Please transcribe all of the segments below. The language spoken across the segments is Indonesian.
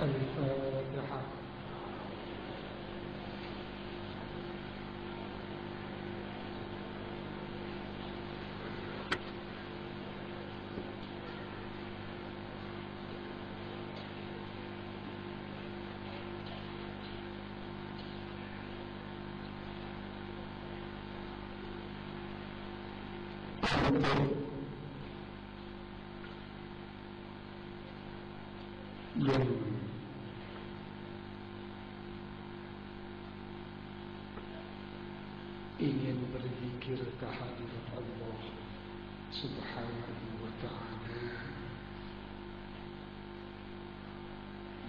الفاتحة yang تحمد الله سبحانه وتعالى.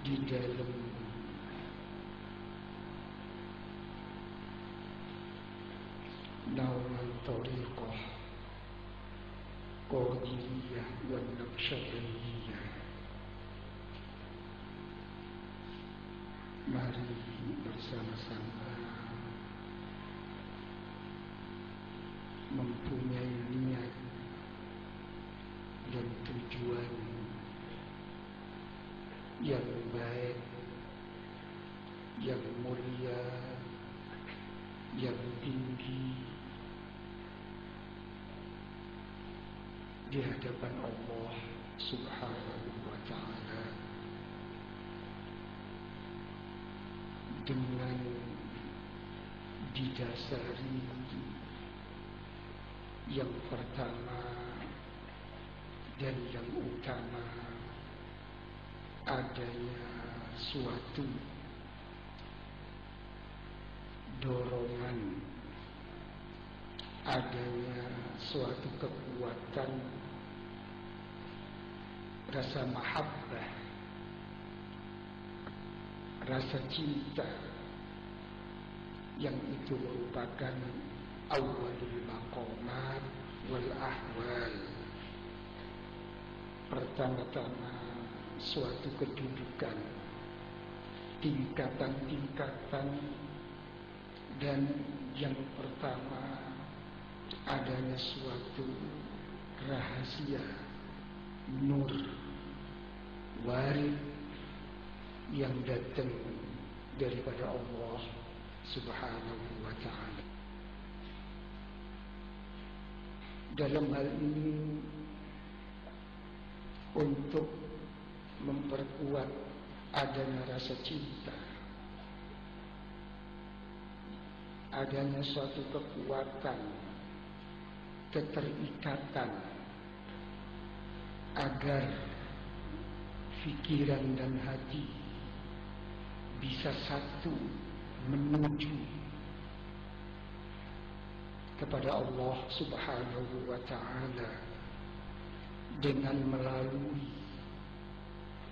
جدا نوما طريقه قرديه والنقشبنيه مريم برسالة سماه mempunyai niat dan tujuan yang baik, yang mulia, yang tinggi di hadapan Allah Subhanahu wa taala. Dengan didasari yang pertama dan yang utama adanya suatu dorongan adanya suatu kekuatan rasa mahabbah rasa cinta yang itu merupakan awalul maqamat wal ahwal pertama-tama suatu kedudukan tingkatan-tingkatan dan yang pertama adanya suatu rahasia nur warid yang datang daripada Allah Subhanahu wa taala. Dalam hal ini untuk memperkuat adanya rasa cinta adanya suatu kekuatan keterikatan agar pikiran dan hati bisa satu menuju kepada Allah Subhanahu wa taala dengan melalui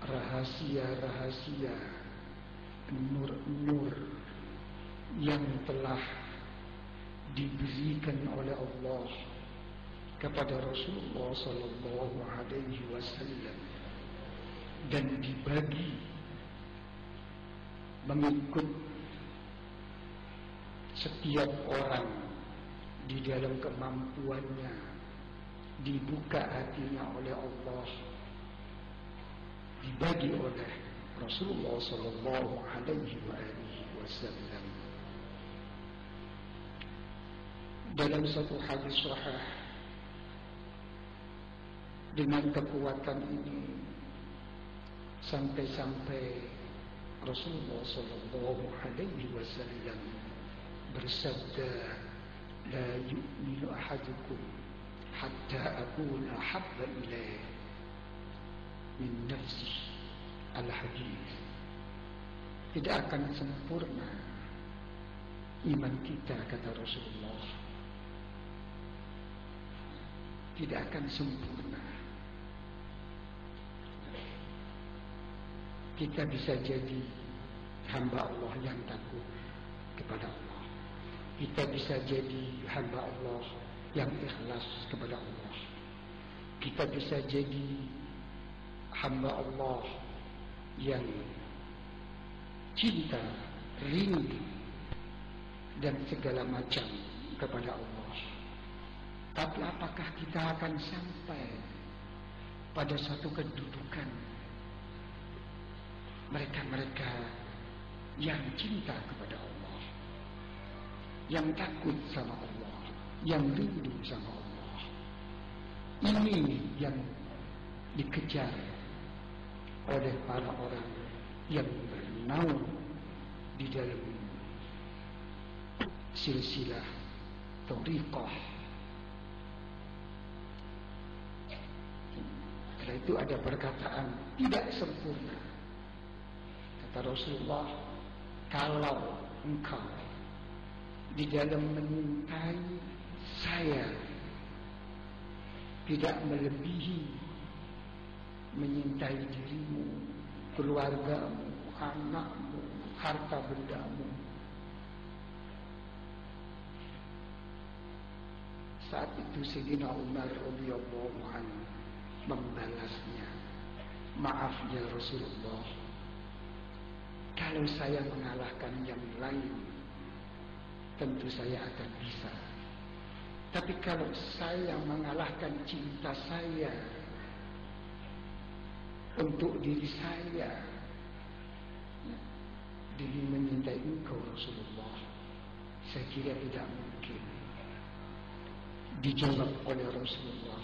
rahasia-rahasia nur-nur yang telah diberikan oleh Allah kepada Rasulullah sallallahu alaihi wasallam dan dibagi mengikut setiap orang di dalam kemampuannya. Dibuka hatinya oleh Allah. Dibagi oleh Rasulullah sallallahu alaihi wasallam. Dalam satu hadis sahih dengan kekuatan ini sampai-sampai Rasulullah sallallahu alaihi wasallam bersabda la yu'minu ahadukum hatta akuna habba ilaih min nafsi al-hadith tidak akan sempurna iman kita kata Rasulullah tidak akan sempurna kita bisa jadi hamba Allah yang takut kepada Allah kita bisa jadi hamba Allah yang ikhlas kepada Allah. Kita bisa jadi hamba Allah yang cinta rindu dan segala macam kepada Allah. Tapi apakah kita akan sampai pada satu kedudukan mereka-mereka yang cinta kepada Allah, yang takut sama Allah, yang rindu sama Allah. Ini yang dikejar oleh para orang yang bernaung di dalam silsilah tariqah Karena itu ada perkataan tidak sempurna. Kata Rasulullah, kalau engkau di dalam menyintai saya tidak melebihi menyintai dirimu, keluargamu, anakmu, harta bendamu. Saat itu Sayyidina Umar radhiyallahu anhu membalasnya. Maaf ya Rasulullah. Kalau saya mengalahkan yang lain, tentu saya akan bisa. Tapi kalau saya mengalahkan cinta saya untuk diri saya, demi menyintai engkau Rasulullah, saya kira tidak mungkin. Dijawab oleh Rasulullah,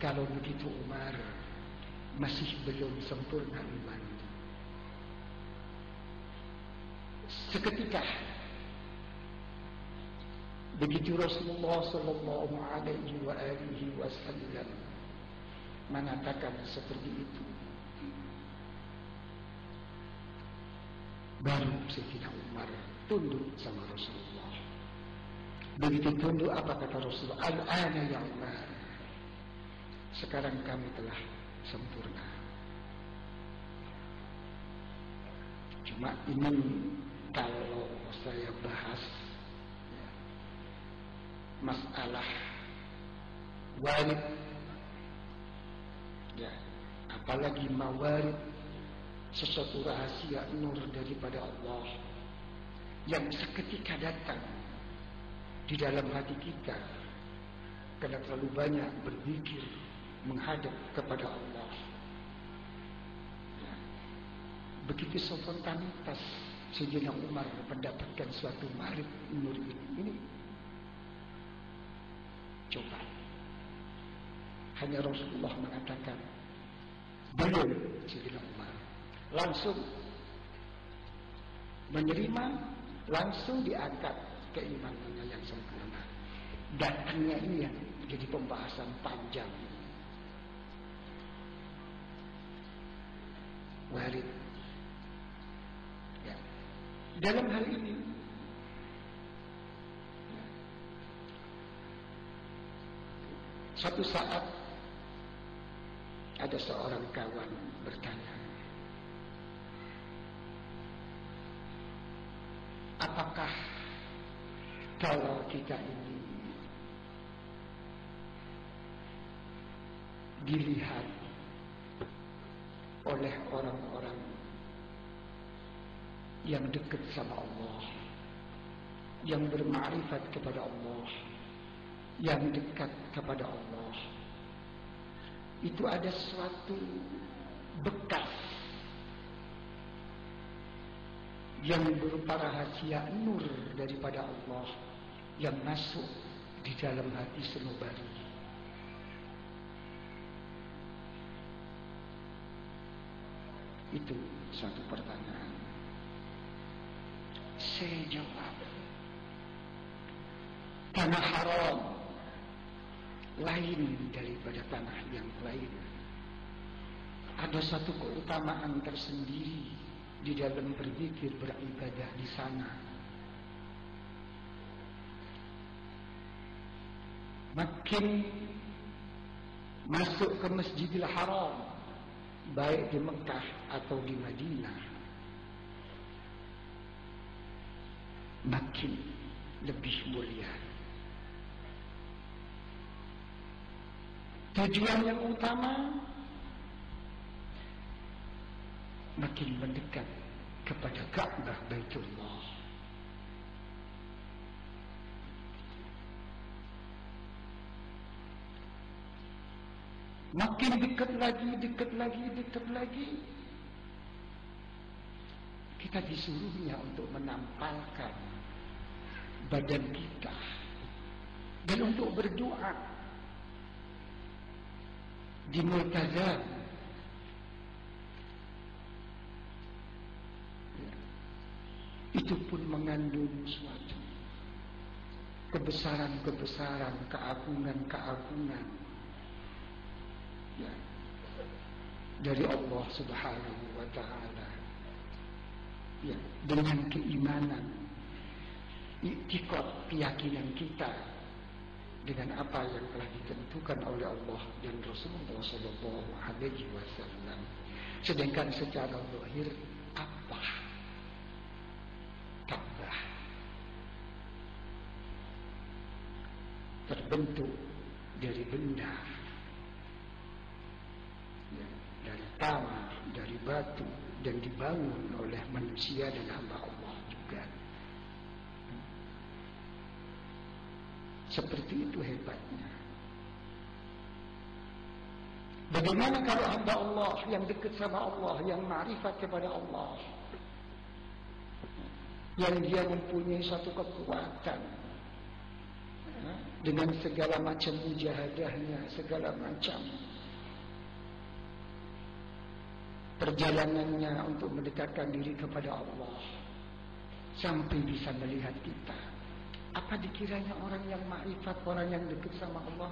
kalau begitu Umar masih belum sempurna iman. Seketika begitu Rasulullah sallallahu alaihi wa alihi wasallam mengatakan seperti itu. Baru Sayyidina Umar tunduk sama Rasulullah. Begitu tunduk apa kata Rasulullah? Al-ana ya Umar. Sekarang kami telah sempurna. Cuma ini kalau saya bahas masalah warid, ya, apalagi mawarid sesuatu rahasia nur daripada Allah yang seketika datang di dalam hati kita karena terlalu banyak berzikir menghadap kepada Allah. Ya. Begitu spontanitas Sayyidina Umar mendapatkan suatu marit nur ini. Coba. Hanya Rasulullah mengatakan, belum Sayyidina Umar. Langsung menerima, langsung diangkat keimanannya yang sempurna. Datangnya ini yang jadi pembahasan panjang. warid. Ya. Dalam hal ini Suatu saat ada seorang kawan bertanya, apakah kalau kita ini dilihat oleh orang-orang yang dekat sama Allah, yang bermakrifat kepada Allah, yang dekat kepada Allah. Itu ada suatu bekas yang berupa rahasia nur daripada Allah yang masuk di dalam hati senobari. Itu satu pertanyaan. Saya jawab. Tanah haram lain daripada tanah yang lain. Ada satu keutamaan tersendiri di dalam berzikir beribadah di sana. Makin masuk ke Masjidil Haram baik di Mekah atau di Madinah makin lebih mulia. Tujuan yang utama makin mendekat kepada Ka'bah Baitullah. Makin dekat lagi, dekat lagi, dekat lagi. Kita disuruhnya untuk menampalkan badan kita dan untuk berdoa di multazam itu pun mengandung suatu kebesaran-kebesaran, keagungan-keagungan. Ya, dari Allah Subhanahu wa taala. Ya, dengan keimanan, iktikad keyakinan kita dengan apa yang telah ditentukan oleh Allah dan Rasulullah Sallallahu Alaihi Wasallam. Sedangkan secara lahir apa? Ka'bah terbentuk dari benda, ya, dari tanah, dari batu, dan dibangun oleh manusia dan hamba Allah juga. Seperti itu hebatnya. Bagaimana kalau hamba Allah yang dekat sama Allah, yang ma'rifat kepada Allah, yang dia mempunyai satu kekuatan, dengan segala macam mujahadahnya, segala macam perjalanannya untuk mendekatkan diri kepada Allah sampai bisa melihat kita apa dikiranya orang yang makrifat, orang yang dekat sama Allah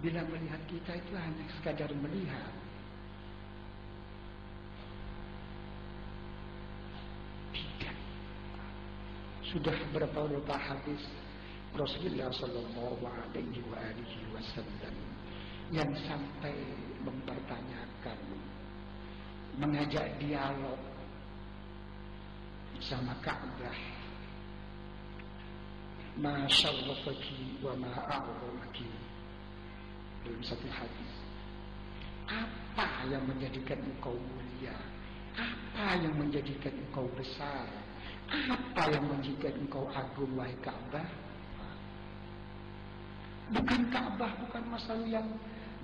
bila melihat kita itu hanya sekadar melihat. Tidak. Sudah berapa-berapa hadis Rasulullah Sallallahu Alaihi Wasallam yang sampai mempertanyakan, mengajak dialog sama Ka'bah ma syarrafaki wa ma a'zamaki dalam satu hadis. Apa yang menjadikan engkau mulia? Apa yang menjadikan engkau besar? Apa yang menjadikan engkau agung wahai Ka'bah? Bukan Ka'bah bukan masalah yang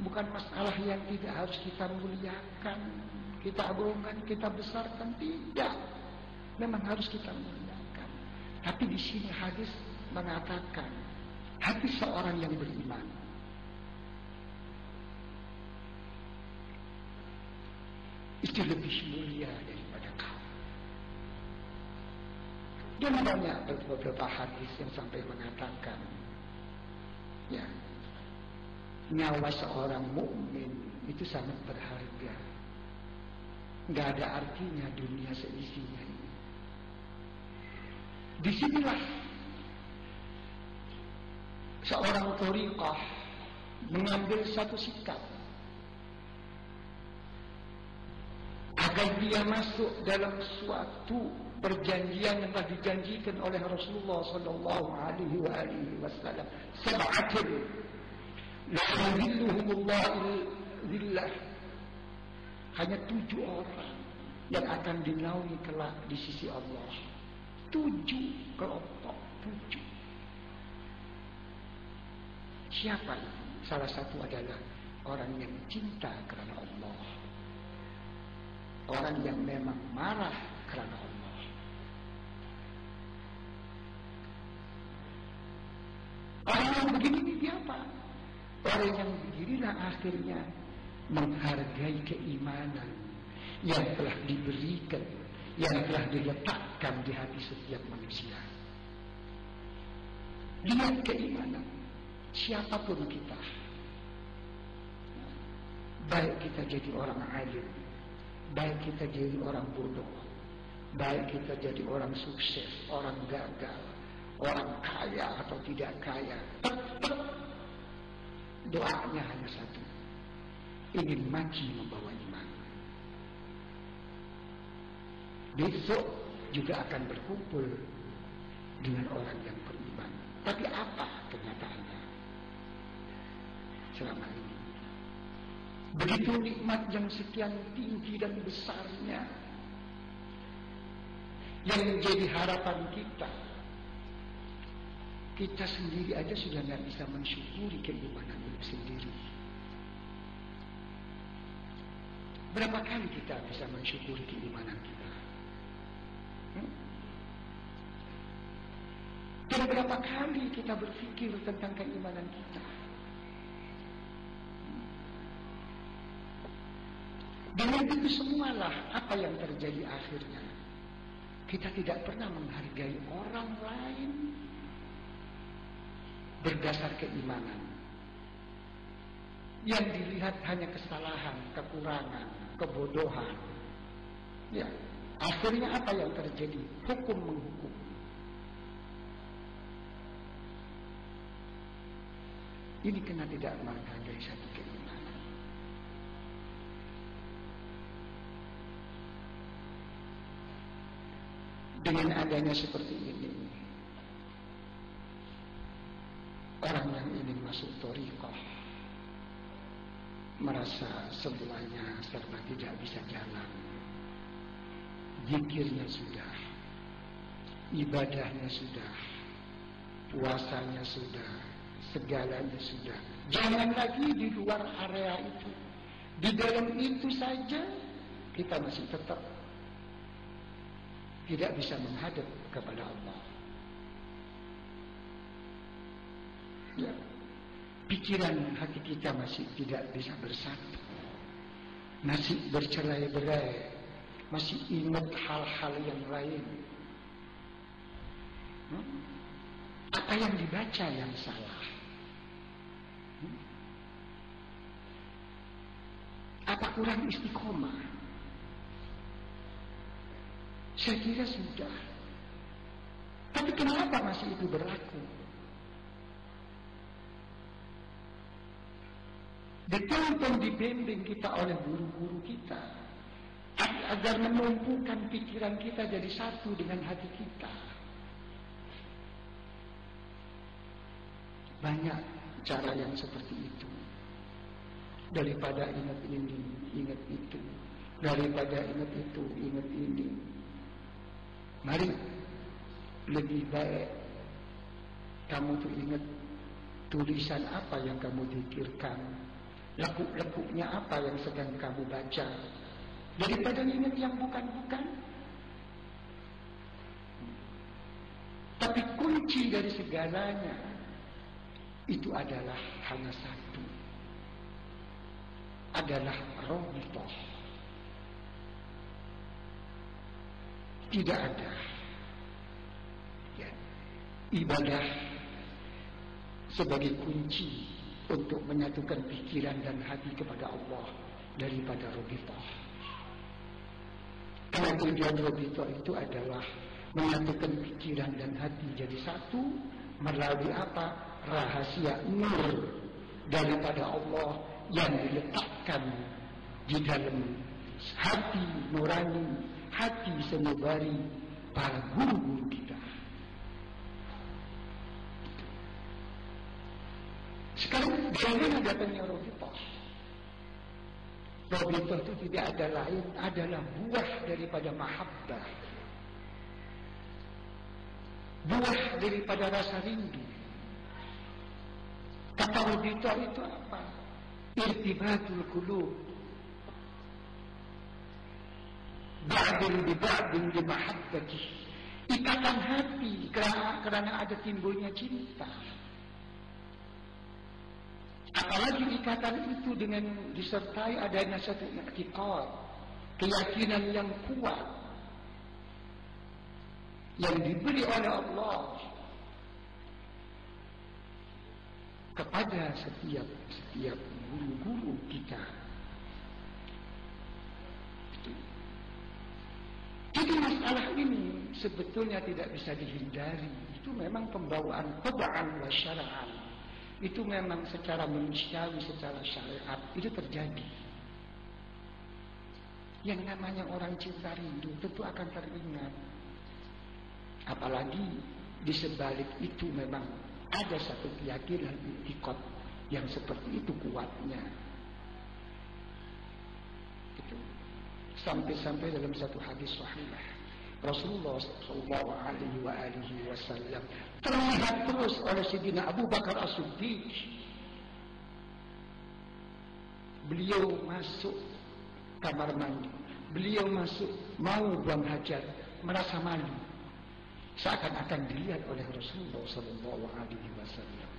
bukan masalah yang tidak harus kita muliakan kita agungkan kita besarkan. Tidak. Memang harus kita muliakan. Tapi di sini hadis mengatakan hati seorang yang beriman itu lebih mulia daripada kau. Dan banyak beberapa hadis yang sampai mengatakan ya nyawa seorang mukmin itu sangat berharga. Gak ada artinya dunia seisinya ini. Di sinilah seorang tariqah mengambil satu sikap. Agar dia masuk dalam suatu perjanjian yang telah dijanjikan oleh Rasulullah sallallahu alaihi wa alihi wasallam. Sab'atun la yudhilluhumullah zillah. Hanya tujuh orang yang akan dinaungi kelak di sisi Allah. Tujuh kelompok tujuh Siapa Salah satu adalah orang yang cinta karena Allah. Orang yang memang marah karena Allah. Orang yang begini ini siapa? Orang yang beginilah akhirnya menghargai keimanan yang telah diberikan, yang telah diletakkan di hati setiap manusia. Lihat keimanan siapa pun kita. Baik kita jadi orang alim. Baik kita jadi orang bodoh. Baik kita jadi orang sukses orang gagal orang kaya atau tidak kaya. Tetap doanya hanya satu. Ingin mati membawa iman. Besok juga akan berkumpul dengan orang yang beriman. Tapi apa kenyataannya selama ini. Begitu nikmat yang sekian tinggi dan besarnya yang menjadi harapan kita. Kita sendiri aja sudah nggak bisa mensyukuri keimanan itu sendiri. Berapa kali kita bisa mensyukuri keimanan kita? Hmm? Dan berapa kali kita berpikir tentang keimanan kita? Dengan itu semualah apa yang terjadi akhirnya. Kita tidak pernah menghargai orang lain berdasar keimanan. Yang dilihat hanya kesalahan, kekurangan, kebodohan. Ya, akhirnya apa yang terjadi? Hukum menghukum. Ini kena tidak menghargai satu dengan adanya seperti ini. Orang yang ingin masuk torikoh merasa semuanya serba tidak bisa jalan. Zikirnya sudah ibadahnya sudah puasanya sudah segalanya sudah. Jangan lagi di luar area itu. Di dalam itu saja kita masih tetap tidak bisa menghadap kepada Allah. Ya, pikiran hati kita masih tidak bisa bersatu. Masih bercerai-berai, masih ingat hal-hal yang lain. Hmm? Apa yang dibaca yang salah? Hmm? Apa kurang istiqomah? Saya kira sudah. Tapi kenapa masih itu berlaku? Dituntun dibimbing kita oleh guru-guru kita agar menumpukan pikiran kita jadi satu dengan hati kita. Banyak cara yang seperti itu. Daripada ingat ini, ingat itu. Daripada ingat itu, ingat ini. Mari lebih baik kamu tuh ingat tulisan apa yang kamu pikirkan, lekuk-lekuknya apa yang sedang kamu baca, daripada ingat yang bukan-bukan. Tapi kunci dari segalanya itu adalah hanya satu. Adalah rohitoh. Tidak ada ya, ibadah sebagai kunci untuk menyatukan pikiran dan hati kepada Allah daripada Robitoh. Karena tujuan Robitoh itu adalah menyatukan pikiran dan hati jadi satu melalui apa? Rahasia nur daripada Allah yang diletakkan di dalam hati nurani hati sanubari para guru-guru kita. Sekarang bagaimana datangnya Robito? Robito itu tidak ada lain adalah buah daripada mahabbah. Buah daripada rasa rindu. Kata Robito itu apa? Irtibatul kulub ba'dun bi di mahabbati. Ikatan hati karena, karena ada timbulnya cinta. Apalagi ikatan itu dengan disertai adanya satu iktikad keyakinan yang kuat yang diberi oleh Allah kepada setiap setiap guru-guru kita Jadi masalah ini sebetulnya tidak bisa dihindari. Itu memang pembawaan pedaan wa syara'an. Itu memang secara manusiawi, secara syariat. Itu terjadi. Yang namanya orang cinta rindu tentu akan teringat. Apalagi di sebalik itu memang ada satu keyakinan ikut yang seperti itu kuatnya. Sampai-sampai dalam satu hadis sahih. Rasulullah sallallahu alaihi wa alihi wasallam terlihat terus oleh Sayyidina Abu Bakar As-Siddiq. Beliau masuk kamar mandi. Beliau masuk mau buang hajat merasa malu. Seakan-akan dilihat oleh Rasulullah Sallallahu Alaihi Wasallam.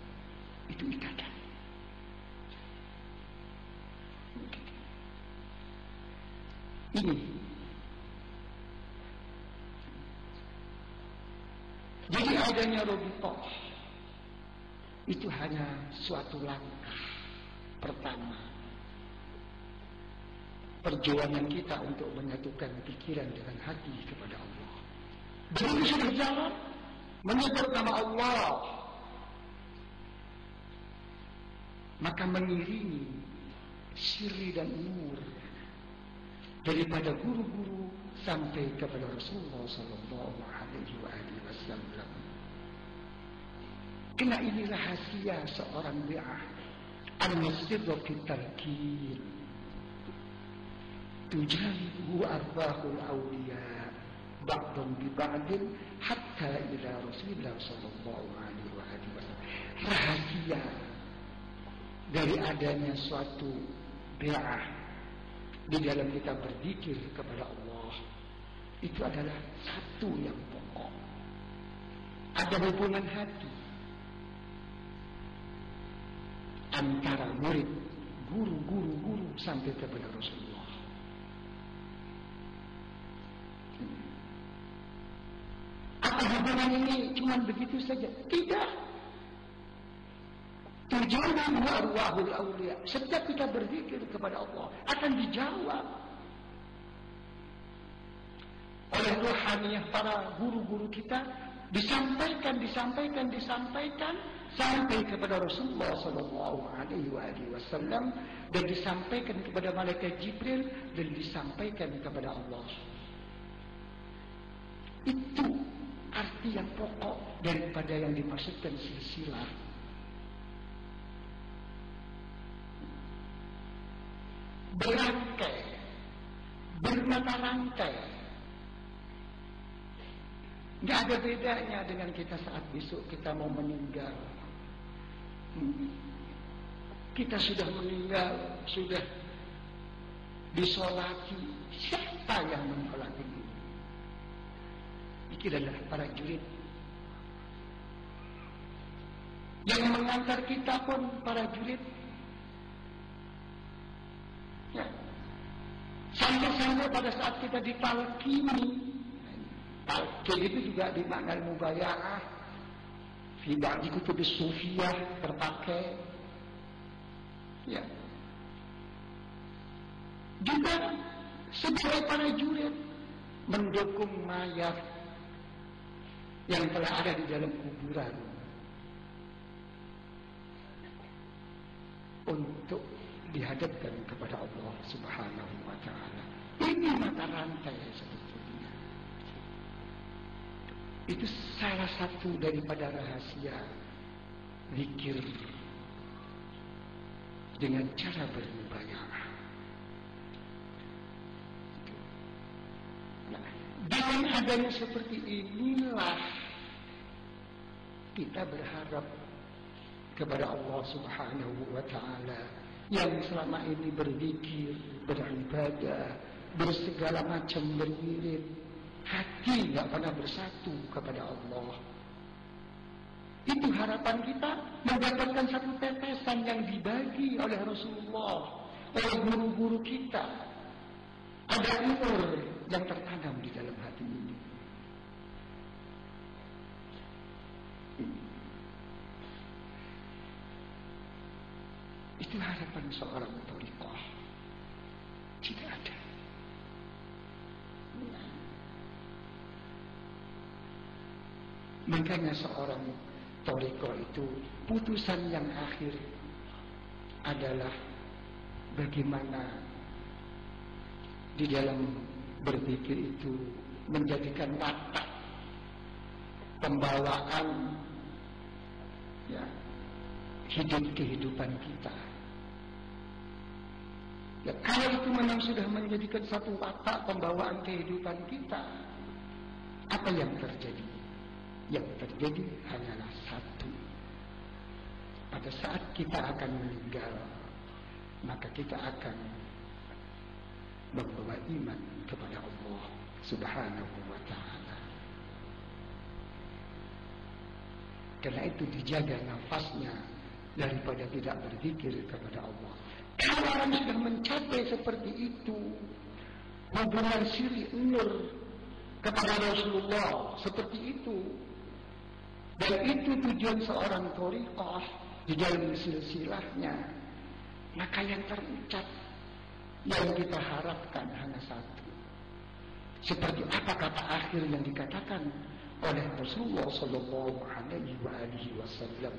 Itu ikatan. Jadi adanya Robitoh itu hanya suatu langkah pertama. Perjuangan kita untuk menyatukan pikiran dengan hati kepada Allah. Begitu sudah jalan, menyebut nama Allah, maka mengiringi siri dan nur daripada guru-guru sampai kepada Rasulullah Sallallahu Alaihi Wasallam. Kena ini rahasia seorang bi'ah Al-Masjidwa Kitarkir Tujahibu arbahul awliya Ba'dun biba'din Hatta ila Rasulullah Sallallahu alaihi wa wasallam Rahasia Dari adanya suatu bi'ah di dalam kita berzikir kepada Allah itu adalah satu yang pokok ada hubungan hati antara murid guru guru guru sampai kepada Rasulullah hubungan ini cuma begitu saja. Tidak. Tujuan arwahul awliya. Setiap kita berzikir kepada Allah akan dijawab oleh rohaniah para guru-guru kita disampaikan, disampaikan, disampaikan sampai kepada Rasulullah Sallallahu Alaihi Wasallam dan disampaikan kepada malaikat Jibril dan disampaikan kepada Allah. Itu arti yang pokok daripada yang dimaksudkan silsilah. Berangkai, bermata rantai. Tidak ada bedanya dengan kita saat besok kita mau meninggal. Kita sudah meninggal, sudah disolati. Siapa yang mensolati Itu adalah para jurid. Yang mengantar kita pun para jurid. Sampai-sampai pada saat kita ditalkini. Talkin itu juga dimaknai mubaya'ah. Fi ba'di kutub sufiyah terpakai. Ya. Juga sebagai para jurid mendukung mayat yang telah ada di dalam kuburan untuk dihadapkan kepada Allah Subhanahu wa taala. Ini mata rantai sebetulnya. Itu salah satu daripada rahasia zikir dengan cara bermubayah. Dengan adanya seperti inilah kita berharap kepada Allah Subhanahu wa taala yang selama ini berzikir, beribadah, bersegala macam berwirid, hati nggak pernah bersatu kepada Allah. Itu harapan kita mendapatkan satu tetesan yang dibagi oleh Rasulullah, oleh guru-guru kita. Ada nur yang tertanam di dalam hati ini. Itu harapan seorang torikoh. Tidak ada. Makanya seorang toriko itu putusan yang akhir adalah bagaimana di dalam berpikir itu menjadikan watak pembawaan ya hidup kehidupan kita. Ya, kalau itu memang sudah menjadikan satu watak pembawaan kehidupan kita, apa yang terjadi? Yang terjadi hanyalah satu. Pada saat kita akan meninggal, maka kita akan membawa iman kepada Allah Subhanahu wa taala. Karena itu dijaga nafasnya daripada tidak berzikir kepada Allah. Kalau orang sudah mencapai seperti itu, hubungan siri nur kepada Rasulullah seperti itu. Dan itu tujuan seorang torikoh di dalam silsilahnya. Maka yang terucap yang kita harapkan hanya satu. Seperti apa kata akhir yang dikatakan oleh Rasulullah Sallallahu Alaihi Wasallam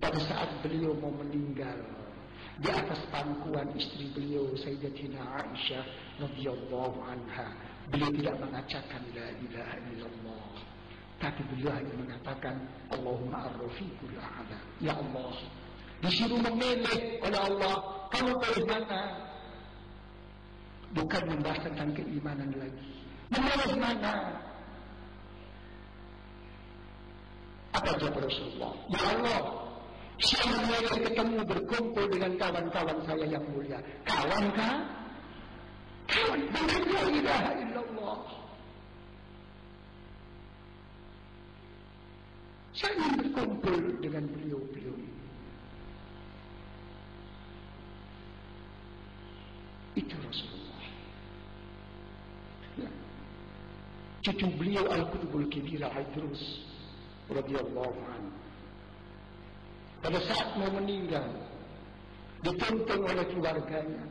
pada saat beliau mau meninggal di atas pangkuan istri beliau Sayyidatina Aisyah radhiyallahu anha. Beliau tidak mengatakan la ilaha illallah. Tapi beliau hanya mengatakan Allahumma arrafiqul a'la ya Allah disuruh memilih oleh Allah. Kamu pilih mana? Bukan membahas tentang keimanan lagi. Memilih mana? Apa jawab Rasulullah? Ya Allah saya ketemu berkumpul dengan kawan-kawan saya yang mulia. Kawan kah? Kawan. Dengan la ilaha illallah. Saya ingin berkumpul dengan beliau-beliau itu Rasulullah. Ya. cucu beliau Al-Qutbul Kibir Al-Idrus radhiyallahu anhu pada saat mau meninggal dituntun oleh keluarganya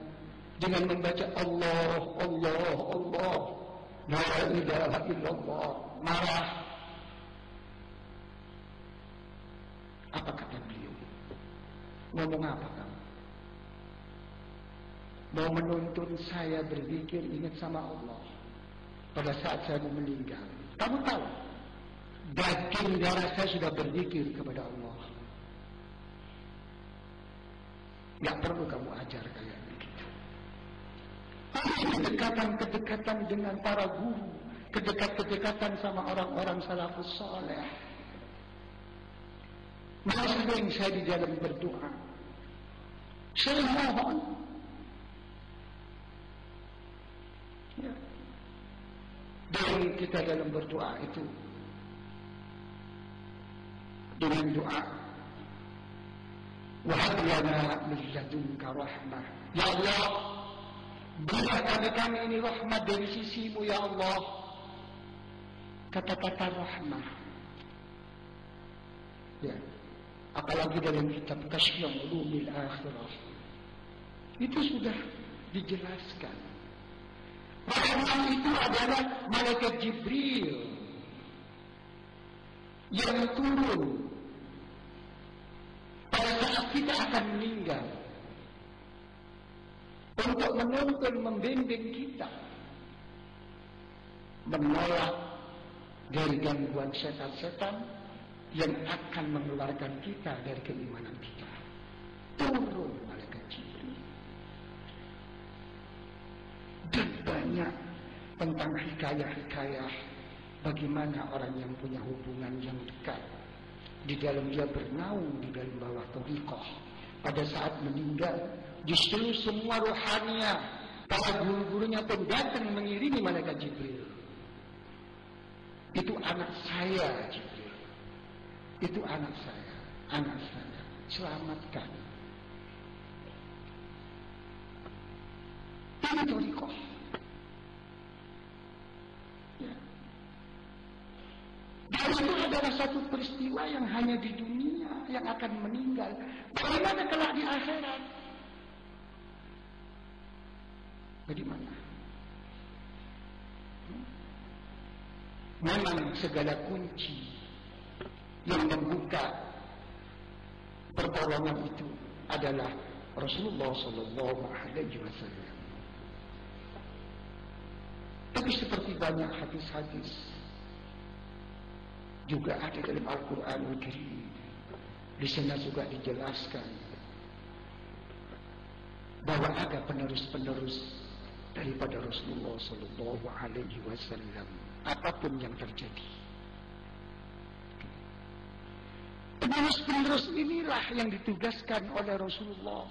dengan membaca Allah Allah Allah la ilaha illallah. Marah. Apa kata beliau? Ngomong apa kamu? Mau menuntun saya berzikir ingat sama Allah. Pada saat saya mau meninggal kamu tahu? Daging darah saya sudah berzikir kepada Allah. Tidak perlu kamu ajar kayak begitu. Kedekatan-kedekatan dengan para guru, kedekat-kedekatan sama orang-orang salafus soleh. Maka sering saya di dalam berdoa. Saya mohon. Ya. Kita dalam berdoa itu dengan doa Wahab lana min ladunka rahmah. Ya Allah Berikan kami kami ini rahmat dari sisimu ya Allah. Kata-kata rahmah. Ya Apalagi dalam kitab Kasyam Ulumil Akhirah. Itu sudah dijelaskan. Rahmah itu adalah Malaikat Jibril yang turun pada saat kita akan meninggal untuk menuntun membimbing kita menolak dari gangguan setan-setan yang akan mengeluarkan kita dari keimanan kita. Turun malaikat Jibril. Dan banyak tentang hikayah-hikayah bagaimana orang yang punya hubungan yang dekat di dalam dia bernaung di dalam bawah torikoh pada saat meninggal justru semua rohania para guru-gurunya pun datang mengiringi malaikat Jibril. Itu anak saya Jibril. Itu anak saya anak saya. Selamatkan. Ini torikoh adalah satu peristiwa yang hanya di dunia yang akan meninggal. Bagaimana kelak di akhirat? Bagaimana? Memang segala kunci yang membuka pertolongan itu adalah Rasulullah Sallallahu Alaihi Wasallam. Tapi seperti banyak hadis-hadis juga ada dalam Al-Quran Karim. Di sana juga dijelaskan bahwa ada penerus-penerus daripada Rasulullah Sallallahu Alaihi Wasallam apa pun yang terjadi. Penerus-penerus inilah yang ditugaskan oleh Rasulullah.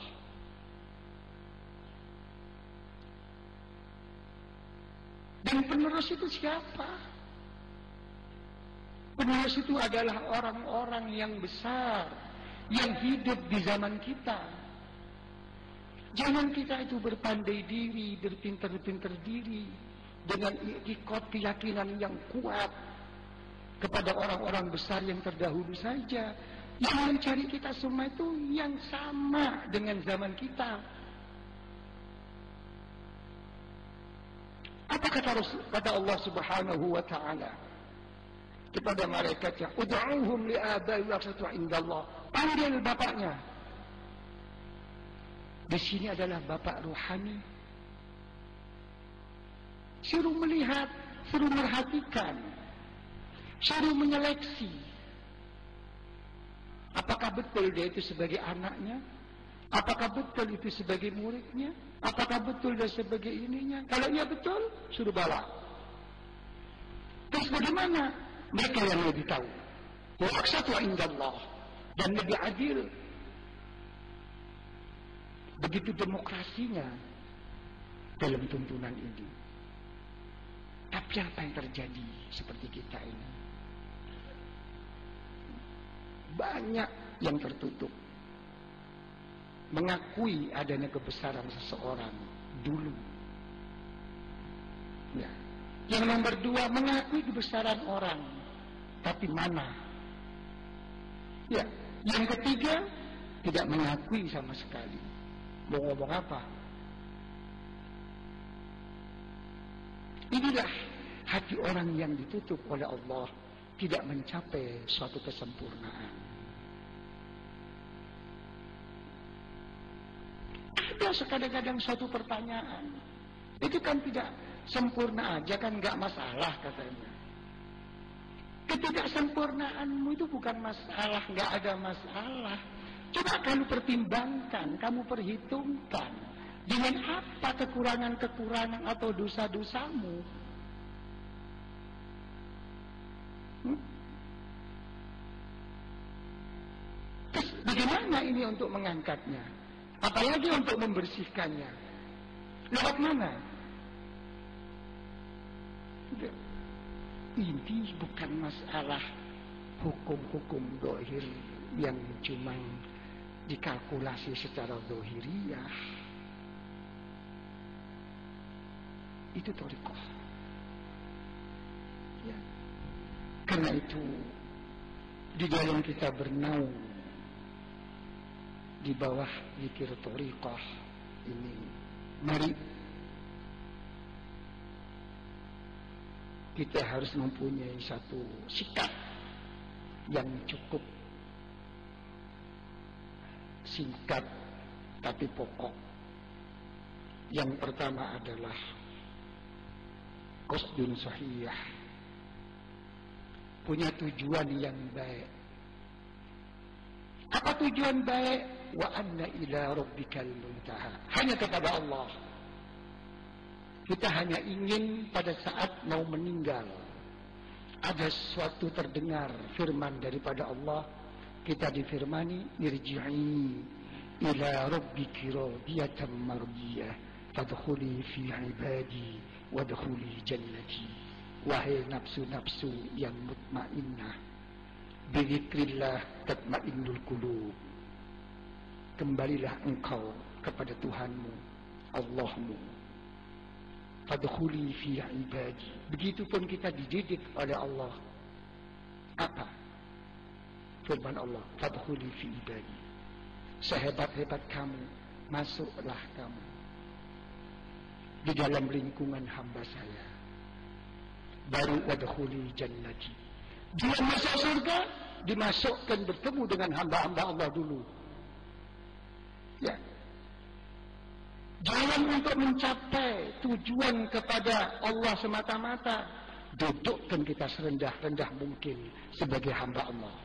Dan penerus itu siapa? Penerus itu adalah orang-orang yang besar yang hidup di zaman kita. Jangan kita itu berpandai diri, berpintar-pintar diri dengan ikut keyakinan yang kuat kepada orang-orang besar yang terdahulu saja. Yang mencari kita semua itu yang sama dengan zaman kita. Apa kata, kata Allah Subhanahu wa taala? Kepada malaikatnya. Ud'uhum li abai waksatu indallah. Panggil bapaknya. Di sini adalah bapak rohani suruh melihat suruh merhatikan. Suruh menyeleksi. Apakah betul dia itu sebagai anaknya? Apakah betul itu sebagai muridnya? Apakah betul dia sebagai ininya? Kalau ia betul suruh bawa. Terus bagaimana mereka yang lebih tahu. Wa aksatu indallah. Dan lebih adil. Begitu demokrasinya dalam tuntunan ini. Tapi apa yang terjadi seperti kita ini? Banyak yang tertutup. Mengakui adanya kebesaran seseorang dulu. Ya. Yang nomor dua, mengakui kebesaran orang tapi mana? Ya, yang ketiga tidak mengakui sama sekali. Mau ngomong apa? Inilah hati orang yang ditutup oleh Allah tidak mencapai suatu kesempurnaan. Ada sekadang-kadang suatu pertanyaan. Itu kan tidak sempurna aja kan nggak masalah katanya. Ketidaksempurnaanmu itu bukan masalah, nggak ada masalah. Coba kamu pertimbangkan, kamu perhitungkan. Dengan apa kekurangan-kekurangan atau dosa-dosamu? Hmm? Terus bagaimana ini untuk mengangkatnya? Apalagi untuk membersihkannya? Lewat mana? Ini bukan masalah hukum-hukum dohir yang cuma dikalkulasi secara dohiriyah. Itu torikoh. Ya. Karena itu di dalam kita bernaung di bawah zikir torikoh ini mari kita harus mempunyai satu sikap yang cukup singkat tapi pokok. Yang pertama adalah kosdun sahih. Punya tujuan yang baik. Apa tujuan baik? Wa anna ila rabbikal muntaha. Hanya kepada Allah kita hanya ingin pada saat mau meninggal ada sesuatu terdengar firman daripada Allah. Kita difirmani irji'i ila rabbiki radiyatan mardiyah fadkhuli fi ibadi wadkhuli jannati. Wahai nafsu-nafsu yang mutmainnah bizikrillah tatmainnul qulub. Kembalilah engkau kepada Tuhanmu Allahmu Fadkhuli fi ibadi. Begitupun kita dididik oleh Allah. Apa? Firman Allah. Fadkhuli fi ibadi. Sehebat-hebat kamu, masuklah kamu. Di dalam lingkungan hamba saya. Baru wadkhuli jannati. Dia masuk surga, dimasukkan bertemu dengan hamba-hamba Allah dulu. Ya, Jangan untuk mencapai tujuan kepada Allah semata-mata. Dudukkan kita serendah-rendah mungkin sebagai hamba Allah.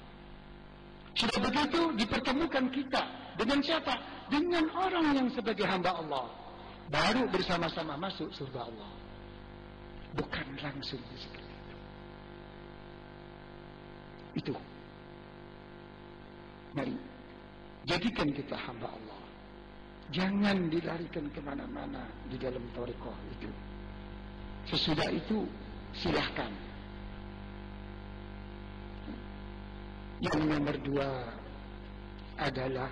Sudah begitu dipertemukan kita dengan siapa? Dengan orang yang sebagai hamba Allah. Baru bersama-sama masuk surga Allah. Bukan langsung seperti itu. Itu. Mari. Jadikan kita hamba Allah. Jangan dilarikan ke mana-mana di dalam torikoh itu. Sesudah itu silahkan. Yang nomor dua adalah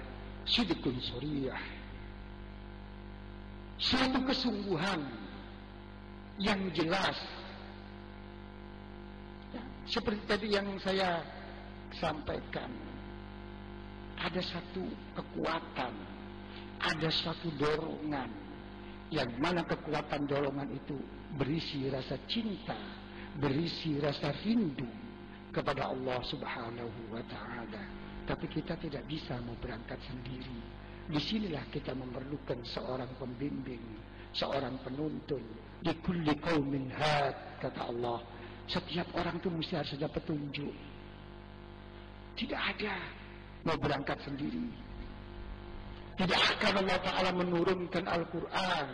sidikun suriyah. Suatu kesungguhan yang jelas. Ya, seperti tadi yang saya sampaikan. Ada satu kekuatan. Ada satu dorongan. Yang mana kekuatan dorongan itu berisi rasa cinta. Berisi rasa rindu kepada Allah subhanahu wa ta'ala. Tapi kita tidak bisa mau berangkat sendiri. Di sinilah kita memerlukan seorang pembimbing, seorang penuntun. Di kulli qawmin had, kata Allah. Setiap orang itu mesti harus ada petunjuk. Tidak ada mau berangkat sendiri. Tidak akan Allah Ta'ala menurunkan Al-Quran,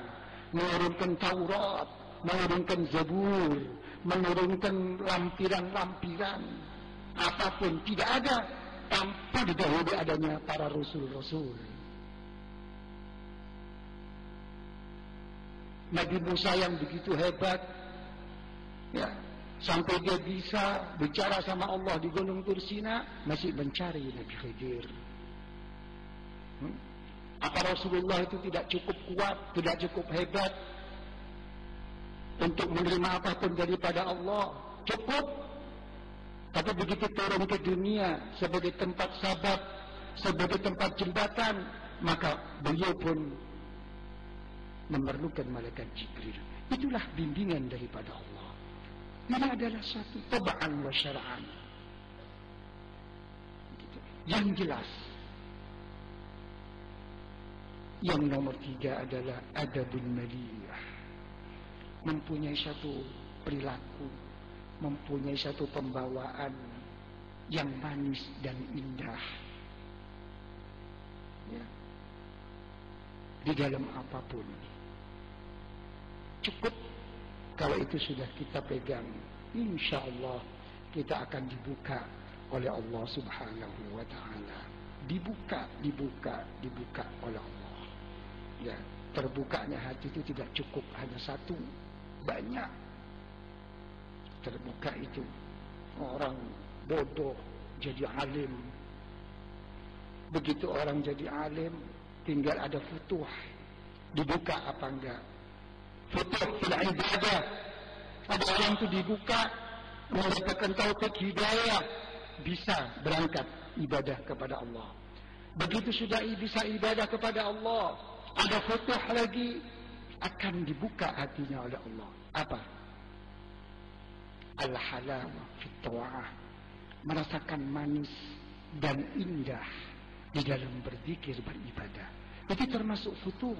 menurunkan Taurat, menurunkan Zabur, menurunkan lampiran-lampiran. Apa pun tidak ada tanpa didahului adanya para rasul-rasul. Nabi Musa yang begitu hebat, ya, sampai dia bisa bicara sama Allah di Gunung Tursina, masih mencari Nabi Khidir. Hmm? Apa Rasulullah itu tidak cukup kuat, tidak cukup hebat untuk menerima apapun daripada Allah? Cukup tapi begitu turun ke dunia sebagai tempat sahabat, sebagai tempat jembatan, maka beliau pun memerlukan malaikat Jibril. Itulah bimbingan daripada Allah. Ini adalah satu tabaan wa syara'an. Yang jelas. Yang nomor tiga adalah adabun maliyah. Mempunyai satu perilaku mempunyai satu pembawaan yang manis dan indah. Ya. Di dalam apa pun. Cukup kalau itu sudah kita pegang. Insya Allah kita akan dibuka oleh Allah subhanahu wa ta'ala. Dibuka, dibuka, dibuka oleh Allah. Ya, terbukanya hati itu tidak cukup hanya satu. Banyak. Terbuka itu. Orang bodoh jadi alim. Begitu orang jadi alim tinggal ada futuh. Dibuka apa enggak? Futuh tidak ibadah. Ada orang itu dibuka mendapatkan taufik hidayah. Bisa berangkat ibadah kepada Allah. Begitu sudah bisa ibadah kepada Allah ada futuh lagi akan dibuka hatinya oleh Allah. Apa? Al-halawah fit merasakan manis dan indah di dalam berzikir beribadah. Itu termasuk futuh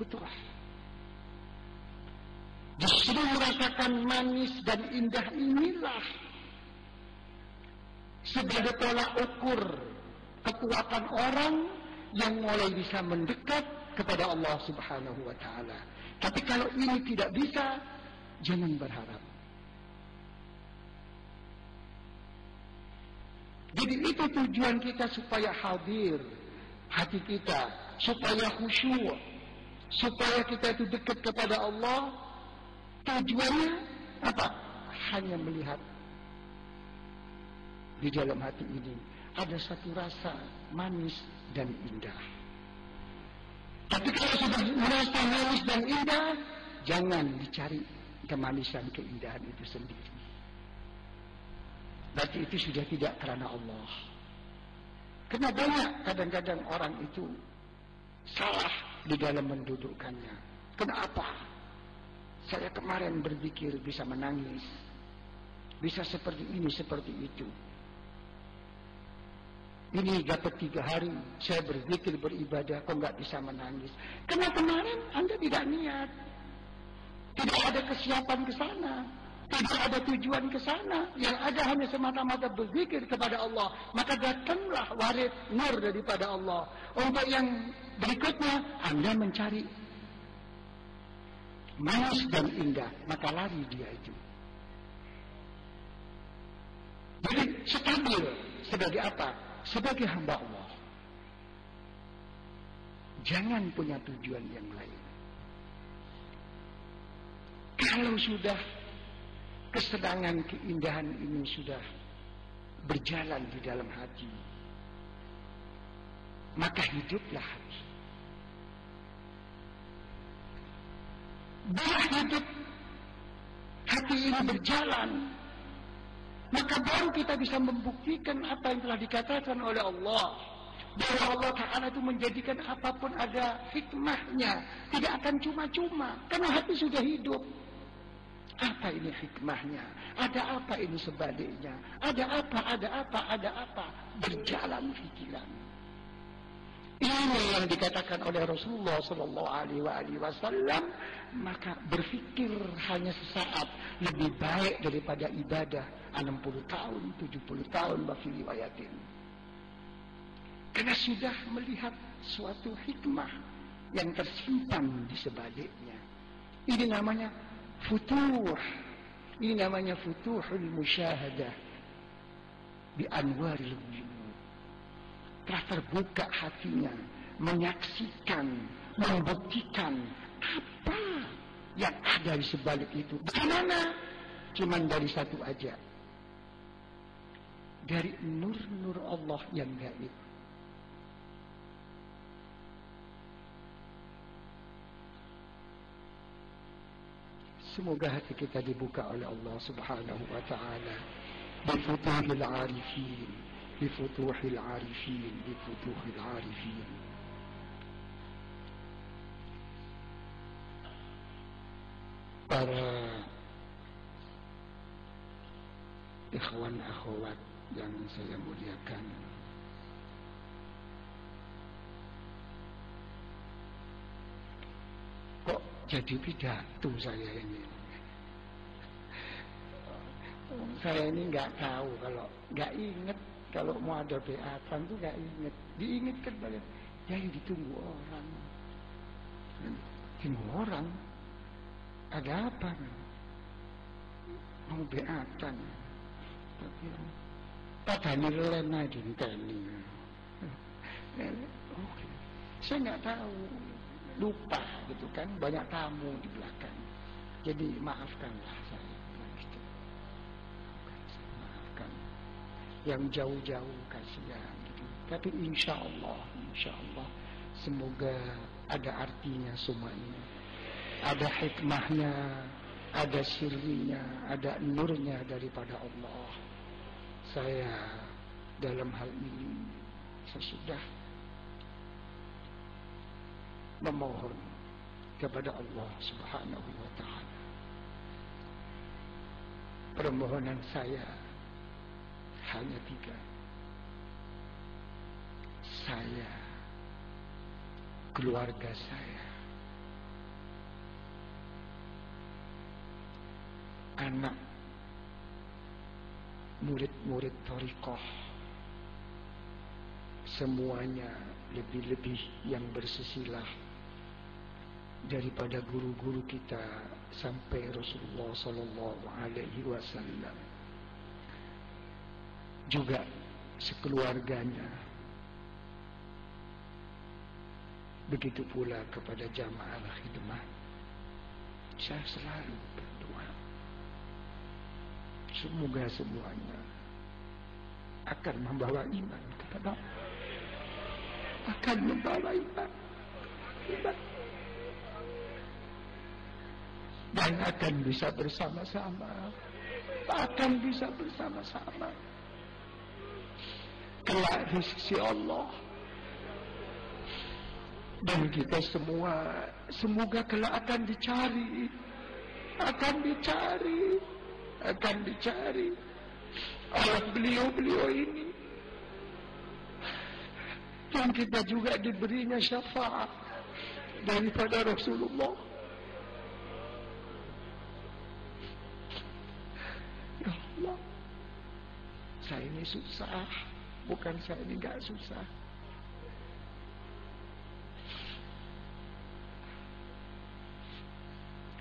futuh justru merasakan manis dan indah inilah sebagai tolak ukur kekuatan orang yang mulai bisa mendekat kepada Allah Subhanahu wa taala tapi kalau ini tidak bisa, jangan berharap. Jadi itu tujuan kita supaya hadir hati kita, supaya khusyuk, supaya kita itu dekat kepada Allah. Tujuannya apa? Hanya melihat di dalam hati ini ada satu rasa manis dan indah. Tapi kalau sudah merasa manis dan indah, jangan dicari kemanisan keindahan itu sendiri. Berarti itu sudah tidak karena Allah. Karena banyak kadang-kadang orang itu salah di dalam mendudukkannya. Kenapa? Saya kemarin berpikir bisa menangis. Bisa seperti ini, seperti itu. Ini dapat tiga hari saya berzikir beribadah kok nggak bisa menangis. Karena kemarin anda tidak niat, tidak ada kesiapan ke sana, tidak ada tujuan ke sana. Yang ada hanya semata-mata berzikir kepada Allah. Maka datanglah waris nur daripada Allah. Untuk yang berikutnya anda mencari manis dan indah, maka lari dia itu. Jadi stabil sebagai apa? Sebagai hamba Allah jangan punya tujuan yang lain Kalau sudah kesenangan, keindahan ini sudah berjalan di dalam hati, maka hiduplah hati. Bila hidup hati ini berjalan, maka baru kita bisa membuktikan apa yang telah dikatakan oleh Allah. Bahwa Allah Ta'ala itu menjadikan apa pun ada hikmahnya. Tidak akan cuma-cuma. Karena hati sudah hidup. Apa ini hikmahnya? Ada apa ini sebaliknya? Ada apa, ada apa, ada apa? Berjalan pikiran. Ini yang dikatakan oleh Rasulullah Sallallahu Alaihi Wasallam. Maka berpikir hanya sesaat lebih baik daripada ibadah 60 tahun, 70 tahun bagi riwayatin. Karena sudah melihat suatu hikmah yang tersimpan di sebaliknya. Ini namanya futuh. Ini namanya futuhul musyahadah. Bi anwaril. Telah terbuka hatinya. Menyaksikan. Membuktikan. Apa yang ada di sebalik itu. Bagaimana? Cuman dari satu aja. Dari nur-nur Allah yang gaib. Semoga hati kita dibuka oleh Allah Subhanahu wa taala. Bifutuhil arifin, bifutuhil arifin, bifutuhil arifin. Para ikhwan akhwat yang saya muliakan. jadi pidato saya ini. Saya ini nggak tahu kalau nggak inget kalau mau ada beatan tuh nggak inget. Diingetkan balik. Ya yang ditunggu orang. Tunggu orang. Ada apa? Mau beatan. Tapi padahal lena dinteni. Oke. Saya nggak tahu lupa gitu kan banyak tamu di belakang jadi maafkanlah saya yang jauh-jauh kasihan tapi insya Allah insya Allah semoga ada artinya semua ini ada hikmahnya ada sirrinya ada nurnya daripada Allah. Saya dalam hal ini sesudah memohon kepada Allah Subhanahu wa taala. Permohonan saya hanya tiga. Saya, keluarga saya, anak murid-murid Torikoh, semuanya lebih-lebih yang bersisilah daripada guru-guru kita sampai Rasulullah sallallahu alaihi wasallam juga sekeluarganya. Begitu pula kepada jamaah khidmah saya selalu berdoa. Semoga semuanya akan membawa iman kepada akan membawa iman iman dan akan bisa bersama-sama. Akan bisa bersama-sama kelak di sisi Allah. Dan kita semua semoga kelak akan dicari. Akan dicari. Akan dicari. Oleh beliau-beliau ini. Dan kita juga diberinya syafaat daripada Rasulullah. Saya ini susah bukan saya ini gak susah.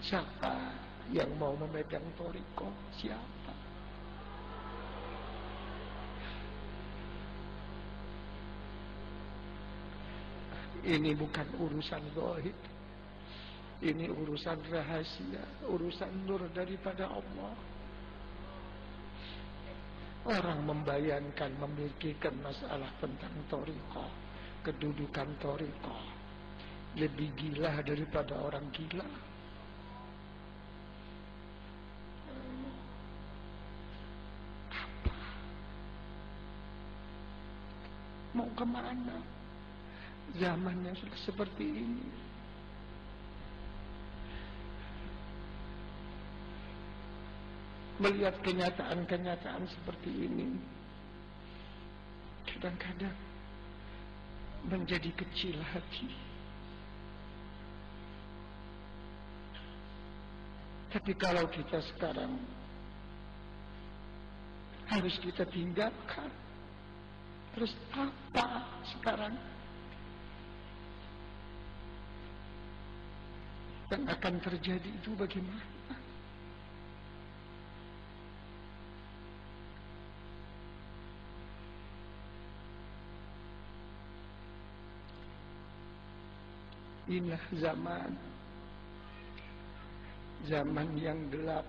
Siapa yang mau memegang toriko? Siapa? Ini bukan urusan gohid Ini urusan rahasia, urusan nur daripada Allah. Orang membayangkan, memikirkan masalah tentang toriko, kedudukan toriko. Lebih gila daripada orang gila. Apa? Mau ke mana? Zaman yang sudah seperti ini. Melihat kenyataan-kenyataan seperti ini kadang-kadang menjadi kecil hati. Tapi kalau kita sekarang harus kita tinggalkan terus apa sekarang? Yang akan terjadi itu bagaimana Inilah zaman. Zaman yang gelap.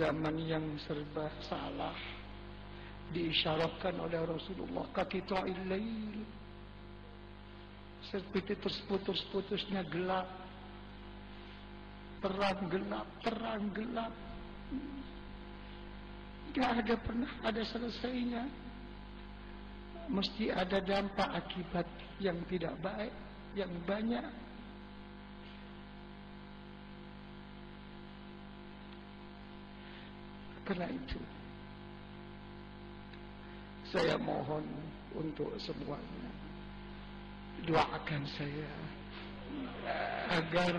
Zaman yang serba salah. Diisyaratkan oleh Rasulullah Kaki ta'il Seperti terputus-putusnya gelap. Terang gelap Terang gelap. Tidak ada pernah ada selesainya. Mesti ada dampak akibat yang tidak baik yang banyak. Karena itu Saya mohon Untuk semuanya Doakan saya Agar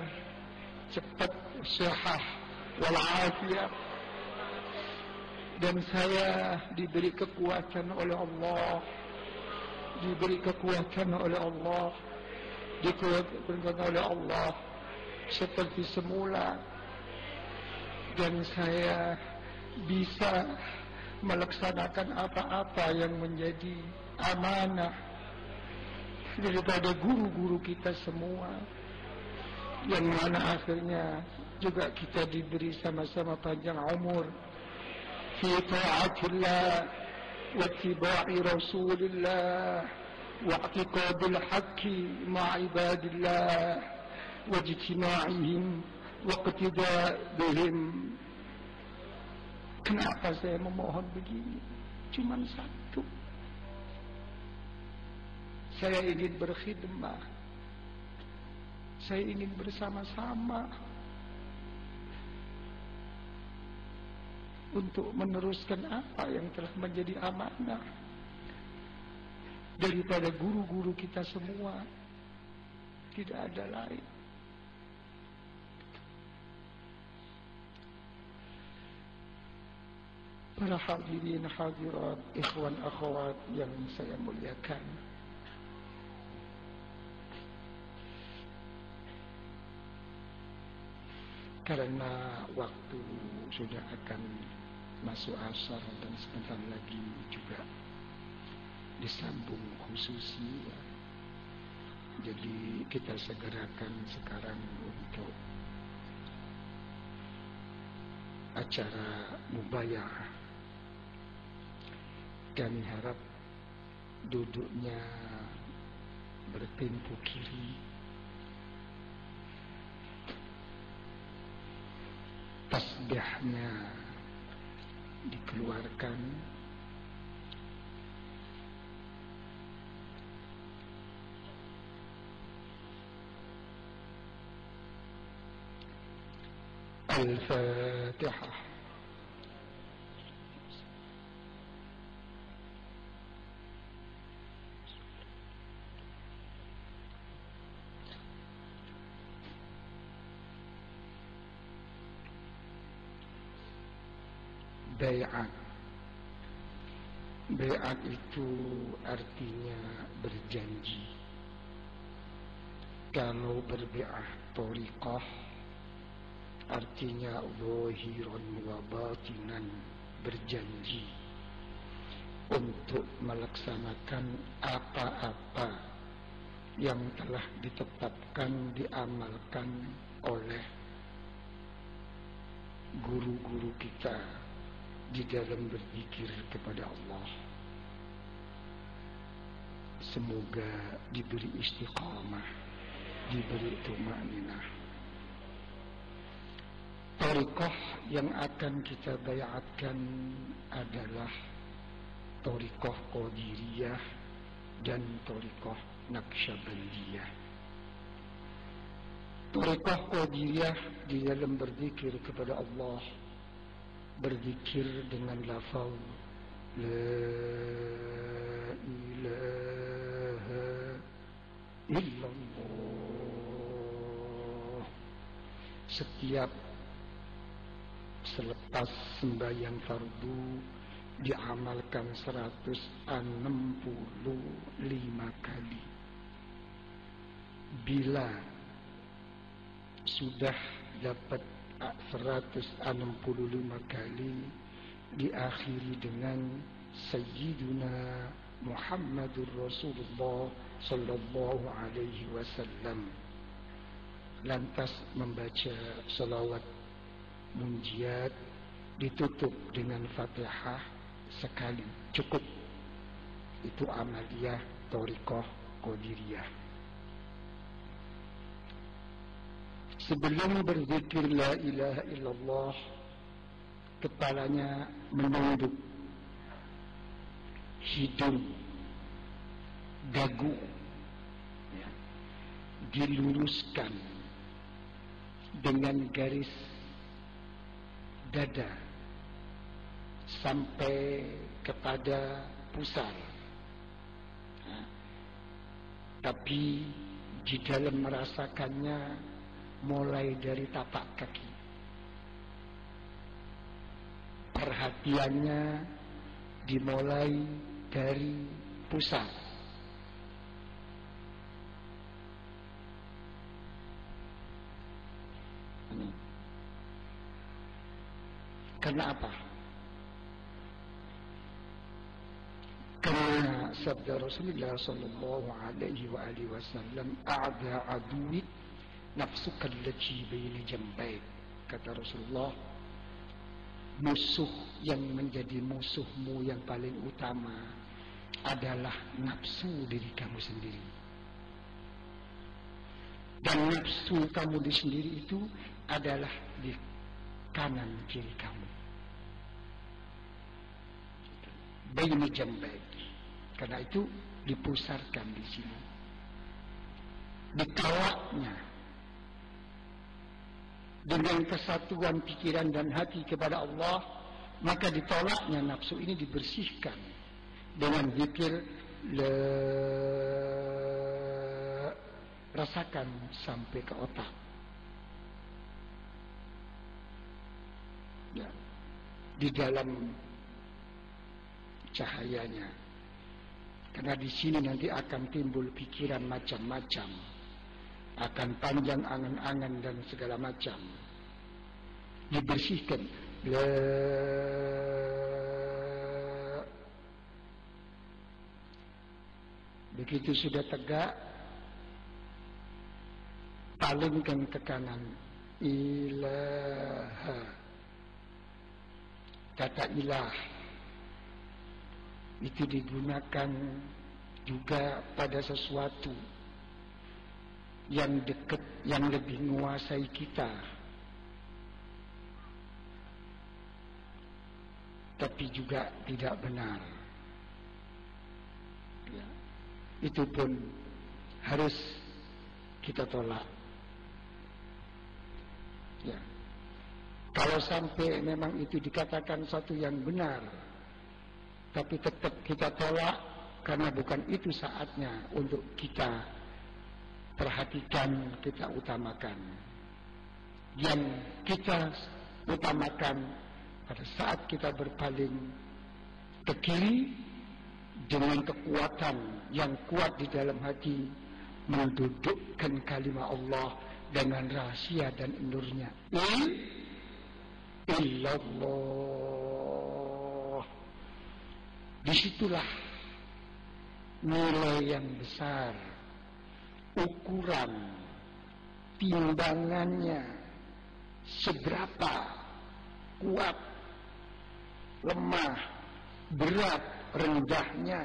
Cepat Syahah Walafiat. Dan saya Diberi kekuatan oleh Allah Diberi kekuatan oleh Allah dikuatkan oleh Allah. Seperti semula. Dan saya bisa melaksanakan apa-apa yang menjadi amanah daripada guru-guru kita semua. Yang mana akhirnya juga kita diberi sama-sama panjang umur. Fi ta'atillah wa tiba'i rasulillah واعتقاد الحق مع عباد الله واجتماعهم واقتداء بهم Kenapa saya memohon begini? Cuma satu. Saya ingin berkhidmah. Saya ingin bersama-sama untuk meneruskan apa yang telah menjadi amanah daripada guru-guru kita semua tidak ada lain. Para hadirin hadirat ikhwan akhwat yang saya muliakan. Karena waktu sudah akan masuk asar dan sebentar lagi juga disambung khususi ya. Jadi kita segerakan sekarang untuk acara mubayah. Kami harap duduknya bertempu kiri. Tasbihnya dikeluarkan الفاتحة Bayat Bayat itu artinya berjanji Kalau berbi'ah Torikoh artinya zahiran wa batinan berjanji untuk melaksanakan apa-apa yang telah ditetapkan diamalkan oleh guru-guru kita di dalam berzikir kepada Allah. Semoga diberi istiqamah, diberi tumaninah. Torikoh yang akan kita bayatkan adalah Torikoh Qadiriyah dan Torikoh Naqsyabandiyah. Torikoh Qadiriyah di dalam berzikir kepada Allah berzikir dengan lafaz La ilaha illallah Setiap selepas sembahyang fardu diamalkan 165 kali. Bila sudah dapat 165 kali diakhiri dengan Sayyiduna Muhammadur Rasulullah sallallahu alaihi wasallam. Lantas membaca salawat munjiat ditutup dengan Fatihah sekali. Cukup. Itu amaliyah torikoh qadiriyah. Sebelum berzikir la ilaha illallah Kepalanya menunduk. Hidung Dagu ya, Diluruskan Dengan garis Dada Sampai kepada pusar ya. Tapi di dalam merasakannya mulai dari tapak kaki. Perhatiannya dimulai dari pusat. Karena apa? Karena sabda Rasulullah sallallahu alaihi wa alihi wasallam, "A'da aduwik nafsuka allati baini jambaik kata Rasulullah musuh yang menjadi musuhmu yang paling utama adalah nafsu diri kamu sendiri dan nafsu kamu di sendiri itu adalah di kanan kiri kamu. Baini jambaik karena itu dipusarkan di sini. Dikawaknya dengan kesatuan pikiran dan hati kepada Allah maka ditolaknya nafsu ini dibersihkan dengan zikir le rasakan sampai ke otak di dalam cahayanya. Karena di sini nanti akan timbul pikiran macam-macam. Akan panjang angan-angan dan segala macam. Dibersihkan. La begitu sudah tegak palingkan ke kanan. Ilaha kata ilah itu digunakan juga pada sesuatu yang dekat, yang lebih menguasai kita. Tapi juga tidak benar. Ya. Itu pun harus kita tolak. Ya. Kalau sampai memang itu dikatakan satu yang benar, tapi tetap kita tolak karena bukan itu saatnya untuk kita perhatikan kita utamakan. Yang kita utamakan pada saat kita berpaling ke kiri dengan kekuatan yang kuat di dalam hati mendudukkan kalimat Allah dengan rahasia dan endurnya illallah di situlah nilai yang besar ukuran timbangannya seberapa kuat lemah berat rendahnya.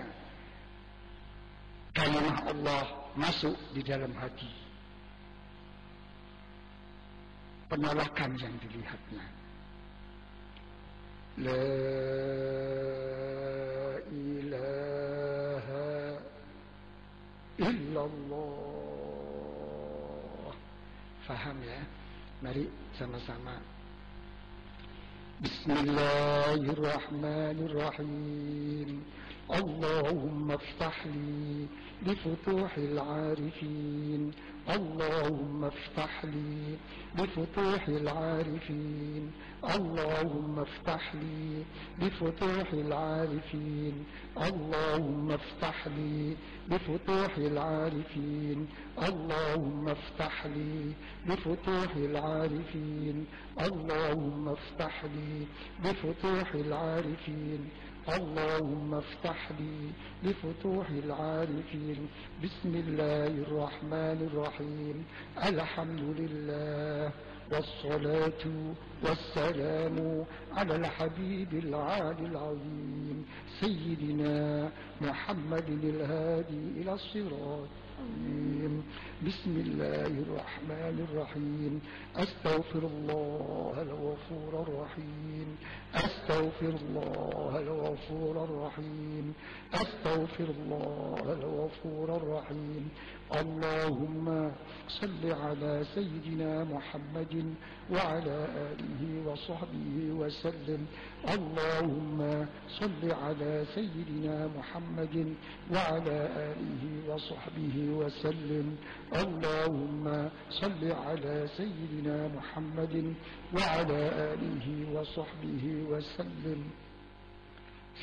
Kalimah Allah masuk di dalam hati. Penolakan yang dilihatnya la ilaha illallah faham ya mari sama-sama Bismillahirrahmanirrahim اللهم افتح لي لفتوح العارفين. اللهم افتح لي لفتوح العارفين. اللهم افتح لي لفتوح العارفين. اللهم افتح لي لفتوح العارفين. اللهم افتح لي لفتوح العارفين. اللهم افتح لي لفتوح العارفين. اللهم افتح لي لفتوح العارفين. بسم الله الرحمن الرحيم. الحمد لله والصلاة والسلام على الحبيب العالي العظيم سيدنا محمد الهادي إلى الصراط الرحيم. بسم الله الرحمن الرحيم. أستغفر الله الغفور الرحيم. أستغفر الله الغفور الرحيم. أستغفر الله الغفور الرحيم. اللهم صل على سيدنا محمد وعلى آله وصحبه وسلم. اللهم صل على سيدنا محمد وعلى آله وصحبه وسلم. اللهم صل على سيدنا محمد وعلى آله وصحبه وسلم.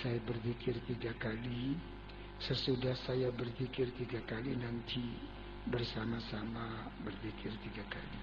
Saya berzikir tiga kali. Sesudah saya berzikir tiga kali Nanti bersama-sama berzikir tiga kali.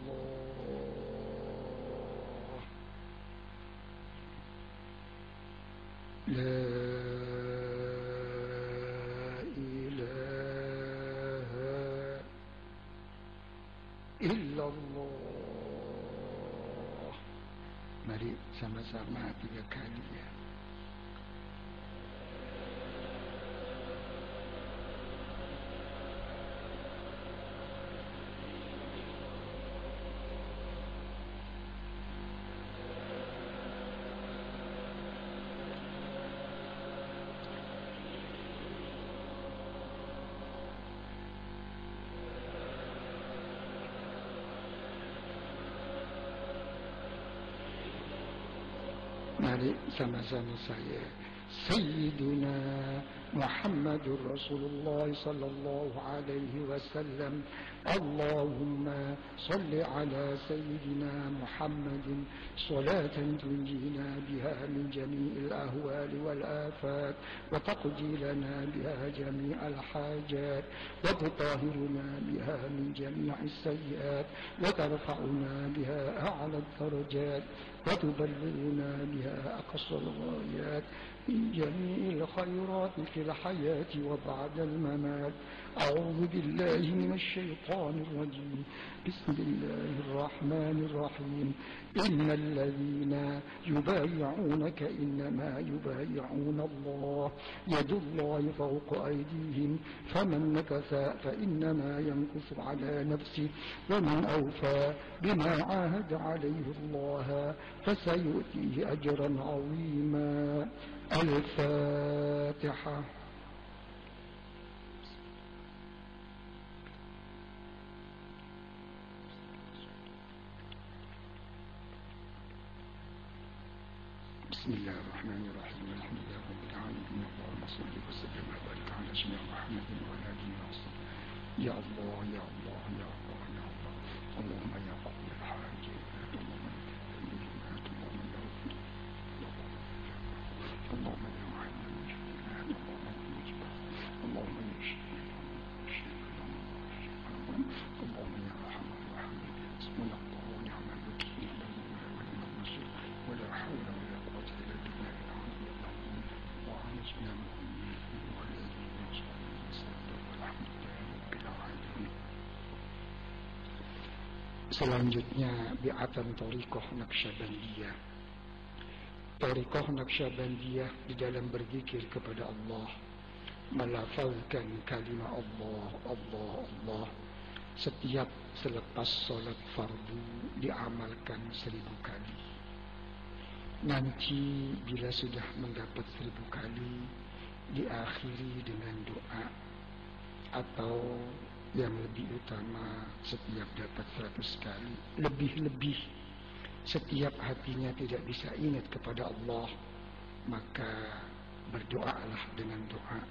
لا illallah Mari sama-sama tiga kali ya Mari sama-sama saya سيدنا محمد رسول الله صلى الله عليه وسلم. اللهم صل على سيدنا محمد. صلاة تنجينا بها من جميع الأهوال والآفات وتقضي لنا بها جميع الحاجات وتطهرنا بها من جميع السيئات وترفعنا بها أعلى الدرجات وتبلغنا بها أقصى الغايات. من جميع الخيرات في الحياة وبعد الممات. أعوذ بالله من الشيطان الرجيم. بسم الله الرحمن الرحيم. إن الذين يبايعونك إنما يبايعون الله. يد الله فوق أيديهم. فمن نكث فإنما ينكث على نفسه. ومن أوفى بما عاهد عليه الله فسيؤتيه أجرا عظيما. الفاتحة. بسم الله الرحمن الرحيم. الحمد لله رب العالمين. اللهم صل وسلم وبارك على سيدنا محمد وعلى آله وصحبه. Ya Allah, Selanjutnya bi'atan Torikoh Naqsyabandiyah. Torikoh Naqsyabandiyah di dalam berzikir kepada Allah. Melafalkan kalimat Allah, Allah, Allah. Setiap selepas sholat fardu diamalkan seribu kali. Nanti bila sudah mendapat seribu kali diakhiri dengan doa atau yang lebih utama setiap dapat seratus kali lebih-lebih setiap hatinya tidak bisa ingat kepada Allah maka berdoalah dengan doa.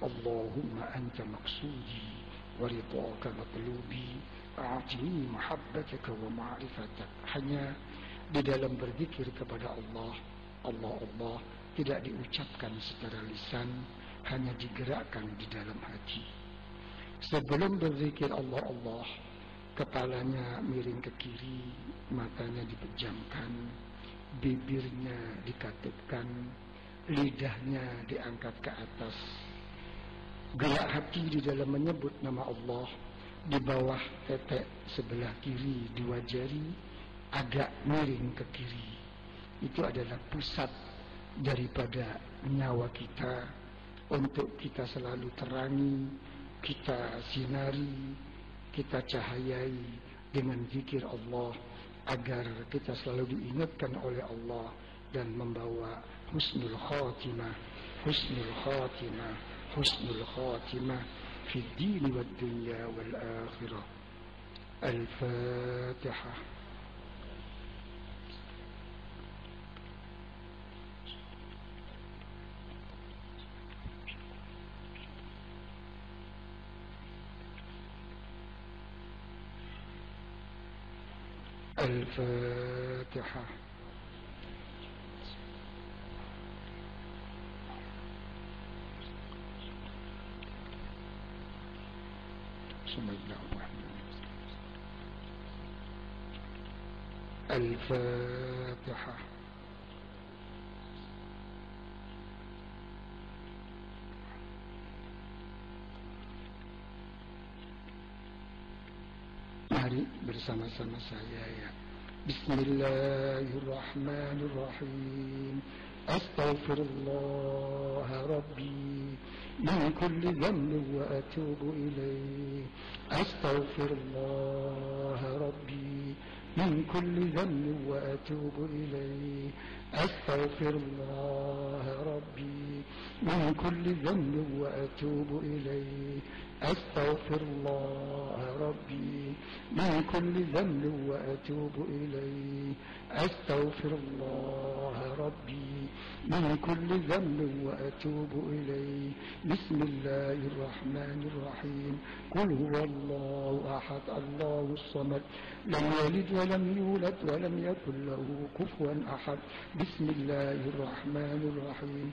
Allahumma anta maksudi wa ridaka matlubi a'tini mahabbataka wa ma'rifatak. Hanya di dalam berzikir kepada Allah Allah Allah tidak diucapkan secara lisan hanya digerakkan di dalam hati. Sebelum berzikir Allah Allah kepalanya miring ke kiri matanya dipejamkan bibirnya dikatupkan lidahnya diangkat ke atas. Gerak hati di dalam menyebut nama Allah di bawah tetek sebelah kiri dua jari agak miring ke kiri. Itu adalah pusat daripada nyawa kita. Untuk kita selalu terangi kita sinari, kita cahayai dengan zikir Allah agar kita selalu diingatkan oleh Allah dan membawa husnul khatimah, husnul khatimah, husnul khatimah fi din wad dunya wal akhirah. Al-Fatihah. الفاتحة. بسم الله الرحمن. الرحيم الفاتحة. Mari bersama-sama saya ya. Bismillahirrahmanirrahim. Astaghfirullah Rabbi min kulli dhanbi wa atubu ilayh. Astaghfirullah Rabbi من كل ذنب وأتوب إليه أستغفر الله ربي من كل ذنب وأتوب إليه أستغفر الله ربي من كل ذنب وأتوب إليه. أستغفر الله ربي من كل ذنب وأتوب إليه. بسم الله الرحمن الرحيم. قل هو الله أحد الله الصمد. لم يلد ولم يولد ولم يكن له كفوا أحد. بسم الله الرحمن الرحيم.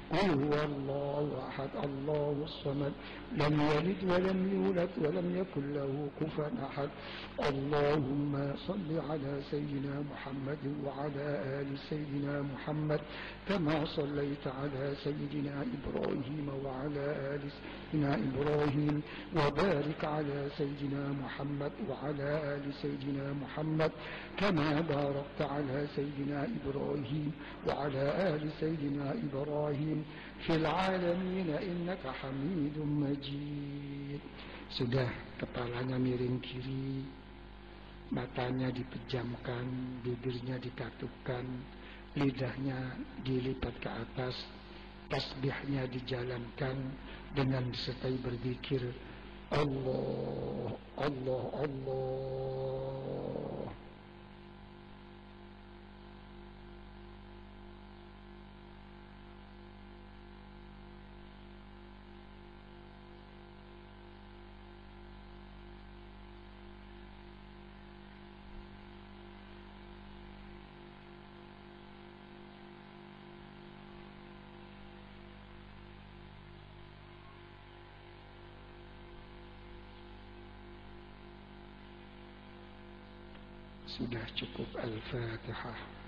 قل هو الله أحد الله الصمد. لم يلد ولم يولد ولم يكن له كفوا أحد. اللهم صل على سيدنا محمد وعلى آل سيدنا محمد كما صليت على سيدنا إبراهيم وعلى آل سيدنا إبراهيم وبارك على سيدنا محمد وعلى آل سيدنا محمد كما باركت على سيدنا إبراهيم وعلى آل سيدنا إبراهيم في العالمين إنك حميد مجيد Sudah kepalanya miring kiri Matanya dipejamkan Bibirnya dikatupkan Lidahnya dilipat ke atas Tasbihnya dijalankan Dengan disertai berzikir Allah Allah Allah Sudah cukup Al-Fatihah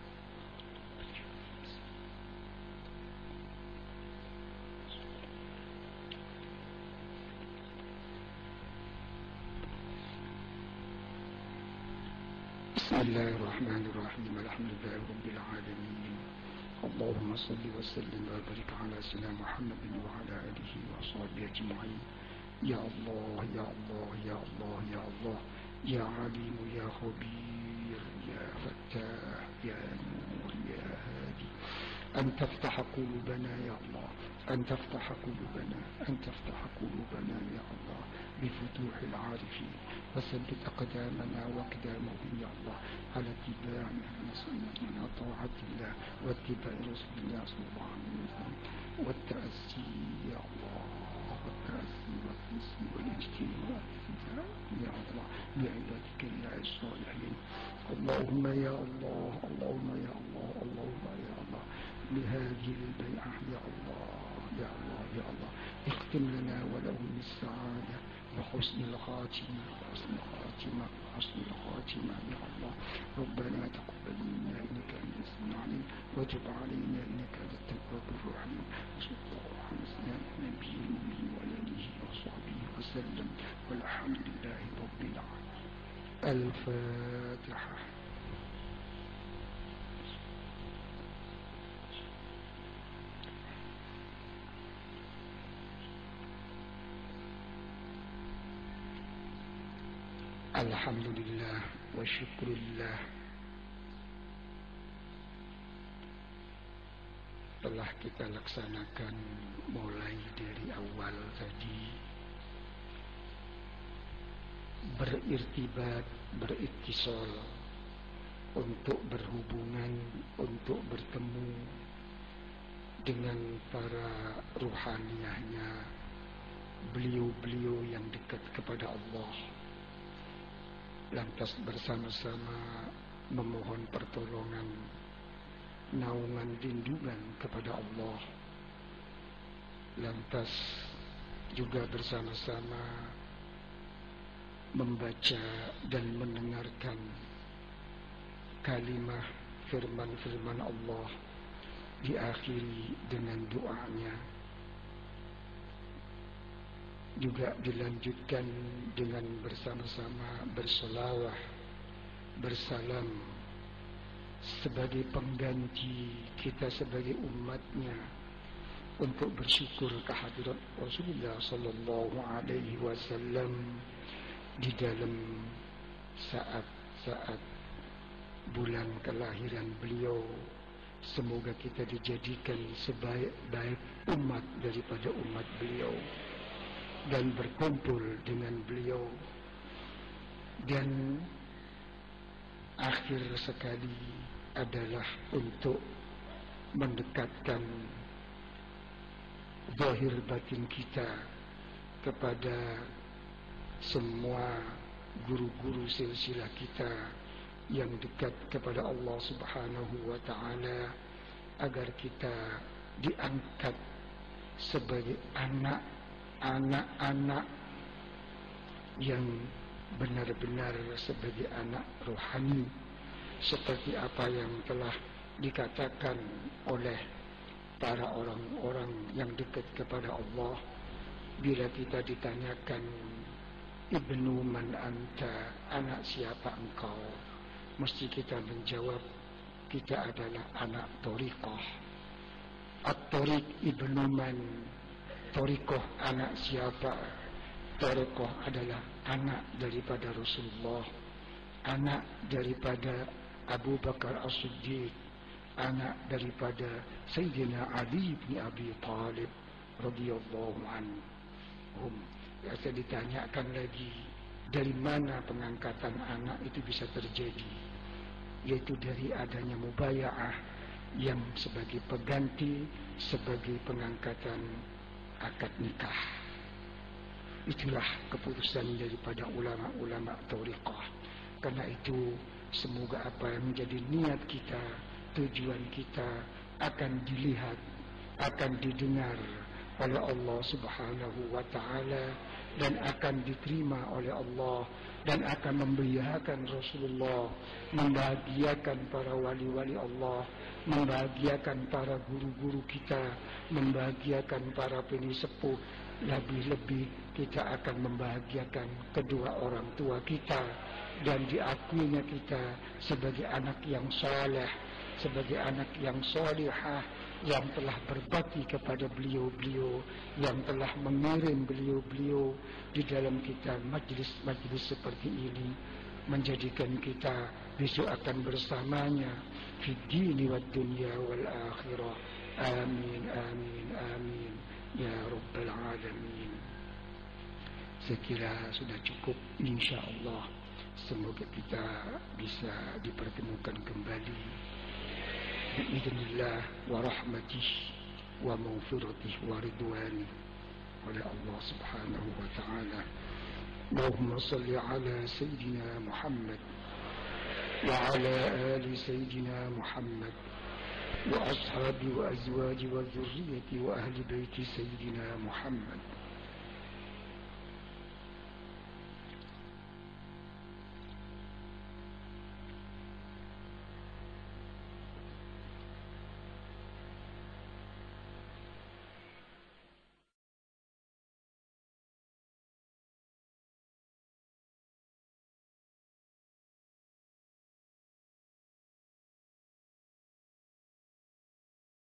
الله الرحمن الرحيم. الحمد لله رب العالمين. اللهم صل وسلم وبارك على سيدنا محمد وعلى آله وصحبه أجمعين. يا الله يا الله يا الله يا الله. يا عليم يا خبير. فتاح يا نور يا هادي. أن تفتح قلوبنا يا الله. أن تفتح قلوبنا. أن تفتح قلوبنا يا الله. بفتوح العارفين. وثبت أقدامنا وأقدامهم يا الله. على اتباع من طاعة الله. واتباع رسول الله صلى الله عليه وسلم. والتأسي يا الله. اللهم يا الله اللهم يا الله اللهم يا الله. بهذه البيعة يا الله يا الله يا الله. اختم لنا ولهم السعادة وحسن الخاتمة وحسن الخاتمة وحسن الخاتمة يا الله. ربنا تقبل منا إنك أنت السميع العليم وتب علينا إنك أنت التواب الرحيم. وصلى الله على سيدنا النبي وصحبه وسلم والحمد لله رب العالمين. الفاتحة الحمد لله وشكر الله. Telah kita laksanakan mulai dari awal tadi. Berirtibat, beritisol untuk berhubungan, untuk bertemu dengan para ruhaniyahnya beliau-beliau yang dekat kepada Allah. Lantas bersama-sama memohon pertolongan naungan lindungan kepada Allah. Lantas juga bersama-sama membaca dan mendengarkan kalimah firman-firman Allah diakhiri dengan doanya. Juga dilanjutkan dengan bersama-sama bersolawah bersalam sebagai pengganti kita sebagai umatnya untuk bersyukur kehadirat Rasulullah sallallahu alaihi wasallam di dalam saat-saat bulan kelahiran beliau semoga kita dijadikan sebaik-baik umat daripada umat beliau dan berkumpul dengan beliau. Dan akhir sekali adalah untuk mendekatkan zahir batin kita kepada semua guru-guru silsilah kita yang dekat kepada Allah Subhanahu wa taala agar kita diangkat sebagai anak anak-anak yang benar-benar sebagai anak rohani. Seperti apa yang telah dikatakan oleh para orang-orang yang dekat kepada Allah. Bila kita ditanyakan ibnu man anta anak siapa engkau mesti kita menjawab kita adalah anak toriqah at-tariq ibnu man Torikoh anak siapa? Torikoh adalah anak daripada Rasulullah, anak daripada Abu Bakar As-Siddiq, anak daripada Sayyidina Ali bin Abi Talib radhiyallahu anhum. Saya ditanyakan lagi dari mana pengangkatan anak itu bisa terjadi yaitu dari adanya mubaya'ah yang sebagai pengganti sebagai pengangkatan akad nikah. Itulah keputusan daripada ulama-ulama tauliqah. Karena itu semoga apa yang menjadi niat kita, tujuan kita akan dilihat, akan didengar oleh Allah Subhanahu wa taala dan akan diterima oleh Allah dan akan membahagiakan Rasulullah, membahagiakan para wali-wali Allah, membahagiakan para guru-guru kita, membahagiakan para penisepuh, lebih-lebih kita akan membahagiakan kedua orang tua kita dan diakuinya kita sebagai anak yang soleh, sebagai anak yang solihah, yang telah berbakti kepada beliau-beliau yang telah mengirim beliau-beliau di dalam kita majlis-majlis seperti ini menjadikan kita besok akan bersamanya di dini wa dunia wal akhirah. Amin amin amin. Ya rabbal alamin. Saya kira sudah cukup insyaallah. Semoga kita bisa dipertemukan kembali بإذن الله ورحمته ومغفرته ورضوانه. ولا الله سبحانه وتعالى اللهم صل على سيدنا محمد وعلى آل سيدنا محمد وأصحاب وأزواج وذرية وأهل بيت سيدنا محمد.